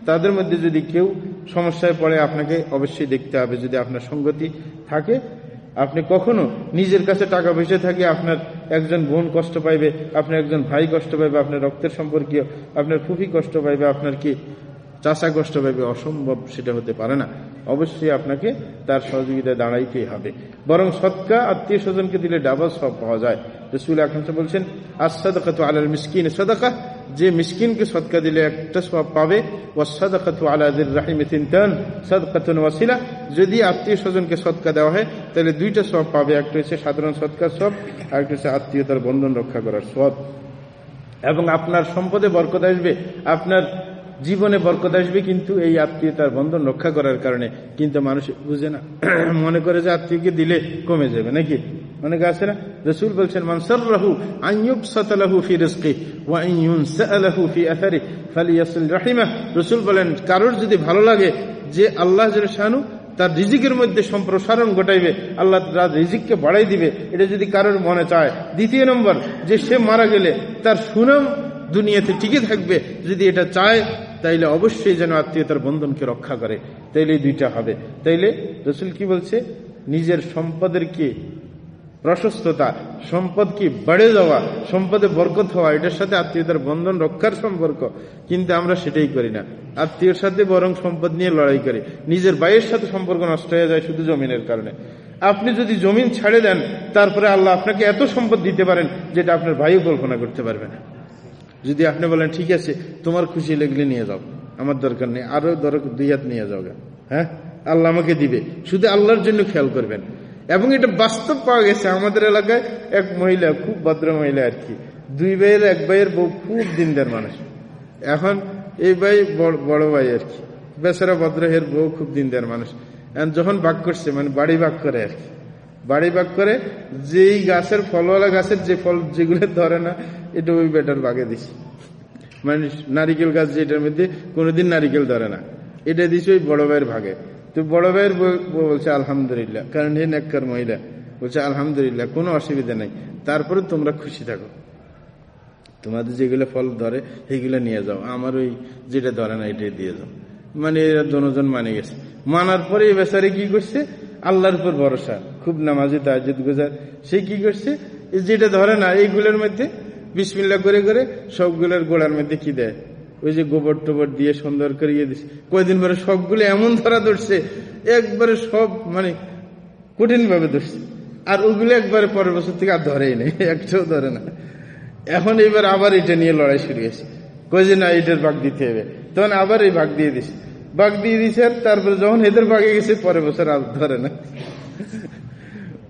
[SPEAKER 1] তাদের মধ্যে যদি কেউ সমস্যায় পড়ে, আপনাকে অবশ্যই দেখতে হবে। যদি আপনার সঙ্গতি থাকে, আপনি কখনো নিজের কাছে টাকা পয়সা থাকে, আপনার একজন বোন কষ্ট পাইবে, আপনার একজন ভাই কষ্ট পাইবে, আপনার রক্তের সম্পর্কীয়, আপনার ফুফি কষ্ট পাইবে, আপনার কি চাষা কষ্ট পাইবে, অসম্ভব সেটা হতে পারে না। অবশ্যই আপনাকে তার সহযোগিতায় দাঁড়াইতেই হবে। বরং সৎকা আত্মীয় স্বজনকে দিলে ডাবল সব পাওয়া যায়। রসুল এখন বলছেন তো আলাল মিসকিন, সদকা যে মিসকিনকে সদকা দিলে একটা সব পাবে। সদকা ওয়াসিলা। যদি আত্মীয় স্বজনকে সৎকা দেওয়া হয়, তাহলে দুইটা সব পাবে। একটা হচ্ছে সাধারণ সৎকার সব আর একটা হচ্ছে আত্মীয়তার বন্ধন রক্ষা করার সব এবং আপনার সম্পদে বরকত আসবে। আপনার জীবনে বরকত আসবে, কিন্তু এই আত্মীয়তার বন্ধন রক্ষা করার কারণে। কিন্তু মানুষ বুঝে না। [clears throat] মনে করে যে আত্মীয়কে দিলে কমে যাবে নাকি? অনেকে আছে না? রসুল বলছেন মানসর রাহু আইয়ুব সাতালাহু ফি রিজকি ওয়া ইউন সালাহু ফি আথারি ফালিয়াসিল রাহিমা রসুল বলেন, কারোর যদি ভালো লাগে, যে আল্লাহ শানু তার রিজিকের মধ্যে সম্প্রসারণ ঘটাইবে, আল্লাহ তার রিজিককে বাড়াই দিবে। এটা যদি কারোর মনে চায়। দ্বিতীয় নম্বর, যে সে মারা গেলে তার সুনাম দুনিয়াতে টিকে থাকবে। যদি এটা চায় তাইলে অবশ্যই যেন আত্মীয়তার বন্ধনকে রক্ষা করে। তাইলে দুইটা হবে। তাইলে রসুল কি বলছে? নিজের সম্পদের কি প্রশস্ততা সম্পদ কি বেড়ে যাওয়া সম্পদে বরকত হওয়া, এটার সাথে আত্মীয়তার বন্ধন রক্ষার সম্পর্ক। কিন্তু আমরা সেটাই করি না। আত্মীয়র সাথে বরং সম্পদ নিয়ে লড়াই করি। নিজের ভাইয়ের সাথে সম্পর্ক নষ্ট হয়ে যায় শুধু জমিনের কারণে। আপনি যদি জমিন ছাড়ে দেন, তারপরে আল্লাহ আপনাকে এত সম্পদ দিতে পারেন, যেটা আপনার ভাইও কল্পনা করতে পারবে না। যদি আপনি বলেন, ঠিক আছে, তোমার খুশি লেগলে নিয়ে যাও, আমার দরকার নেই, আরও দরকার দুই হাত নিয়ে যাও। হ্যাঁ? আল্লাহ আমাকে দিবে। শুধু আল্লাহর জন্য খেয়াল করবেন। এবং এটা বাস্তব পাওয়া গেছে আমাদের এলাকায়, এক মহিলা, খুব ভদ্র মহিলা আর কি। দুই ভাইয়ের, এক ভাইয়ের বউ খুব দিনদার মানুষ। এখন এই ভাই বড় ভাই আর কি। বেচারা ভদ্র এর বউ খুব দিনদার মানুষ। যখন বাক করছে মানে বাড়ি বাক করে আর কি। বাড়ি বাগ করে, যেই গাছের ফলওয়ালা গাছের যে ফল যেগুলো ধরে না, এটা ওই বেটার বাগে দিছি। মানে নারিকেল গাছ যেটার মধ্যে কোনোদিন নারিকেল ধরে না। এটা দিছি ওই বড় ভাইয়ের ভাগে। তো বড় ভাইয়ের বলছে, আলহামদুলিল্লাহ। কারণ হে নেককার মহিলা। বলছে, আলহামদুলিল্লাহ, কোনো অসুবিধা নেই। তারপরে তোমরা খুশি থাকো। তোমাদের যেগুলো ফল ধরে সেগুলো নিয়ে যাও। আমার ওই যেটা ধরে না, এটাই দিয়ে যাও। মানে এরা দনোজন মানে গেছে। মানার পরে এই বেচারে কি করছে? আল্লাহর উপর ভরসা। খুব নামাজি তাজিদ গুজার। সে কি করছে? যেটা ধরে না, এইগুলোর মধ্যে বিসমিল্লা করে করে সবগুলোর গোড়ার মধ্যে কি দেয়? ওই যে গোবর টোবর দিয়ে সুন্দর করে ইয়ে দিচ্ছে কয়দিন পরে সবগুলো এমন ধরা ধরছে, একবারে সব মানে কঠিন ভাবে ধরছে। আর ওগুলো একবারে পরের বছর থেকে আর ধরেই নেই, [laughs] একটাও ধরে না। এখন এবার আবার এটা নিয়ে লড়াই শুরু হয়েছে। কই যে না, এটার ভাগ দিতে হবে। তখন আবার এই ভাগ দিয়ে দিছে। ভাগ দিয়ে আর তারপরে যখন এদের বাঘে গেছে, পরের বছর আর ধরে না।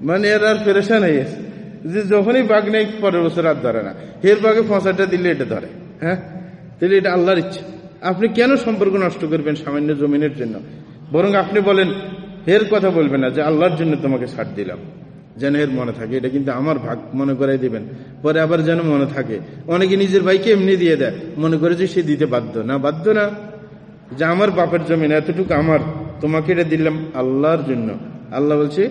[SPEAKER 1] মানে এর আর পেরেশান হয়ে গেছে। যে যখনই বাঘ নেই, পরের বছর আর ধরে না। হের বাঘে ফসাটা দিলে এটা ধরে হ্যাঁ? তাহলে এটা আল্লাহর ইচ্ছা। আপনি কেন সম্পর্ক নষ্ট করবেন সামান্য জমিনের জন্য? বরং আপনি বলেন, হের কথা বলবেন না, যে আল্লাহর জন্য তোমাকে ছাড় দিলাম। যেন এর মনে থাকে, এটা কিন্তু আমার ভাগ, মনে করাই দিবেন। পরে আবার যেন মনে থাকে। অনেকে নিজের ভাইকে এমনি দিয়ে দেয়, মনে করে যে সে দিতে বাধ্য। না বাধ্য না। যে আমার বাপের জমিন এতটুকু আমার, তোমাকে এটা দিলাম আল্লাহর জন্য। আল্লাহ বলছে,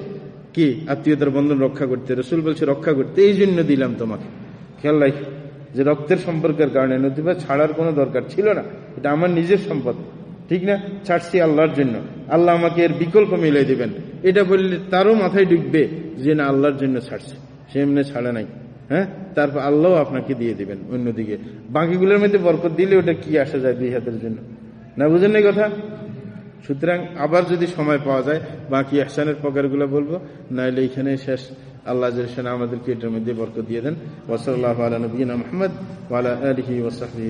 [SPEAKER 1] কি? আত্মীয়তার বন্ধন রক্ষা করতে। রসুল বলছে, রক্ষা করতে। এই জন্য দিলাম তোমাকে। খেয়াল রাখ, যে রক্তের সম্পর্কের কারণে নদীবা ছাড়ার কোনো দরকার ছিল না। এটা আমার নিজের সম্পদ, ঠিক না? ছাড়ছি আল্লাহর জন্য। আল্লাহ আমাকে এর বিকল্প মিলাই দেবেন। এটা বললে তারও মাথায় ঢুকবে যে না, আল্লাহর জন্য ছাড়ছে। সে এমনি ছাড়ে নাই হ্যাঁ? তারপর আল্লাহ আপনাকে দিয়ে দিবেন অন্যদিকে। বাকিগুলোর মধ্যে বরকত দিলে ওটা কি আসা যায় দুই হাতের জন্য? না বুঝেন এই কথা? সুতরাং আবার যদি সময় পাওয়া যায়, বাকি এহসানের পকারগুলো বলব, নাইলে এখানে শেষ। আল্লাহ জালসান আমাদেরকে এটার মধ্যে বরকত দিয়ে দেন। ওসল্লাহ আলা নবীনা মোহাম্মদ ওয়ালা আলহি ওসাহি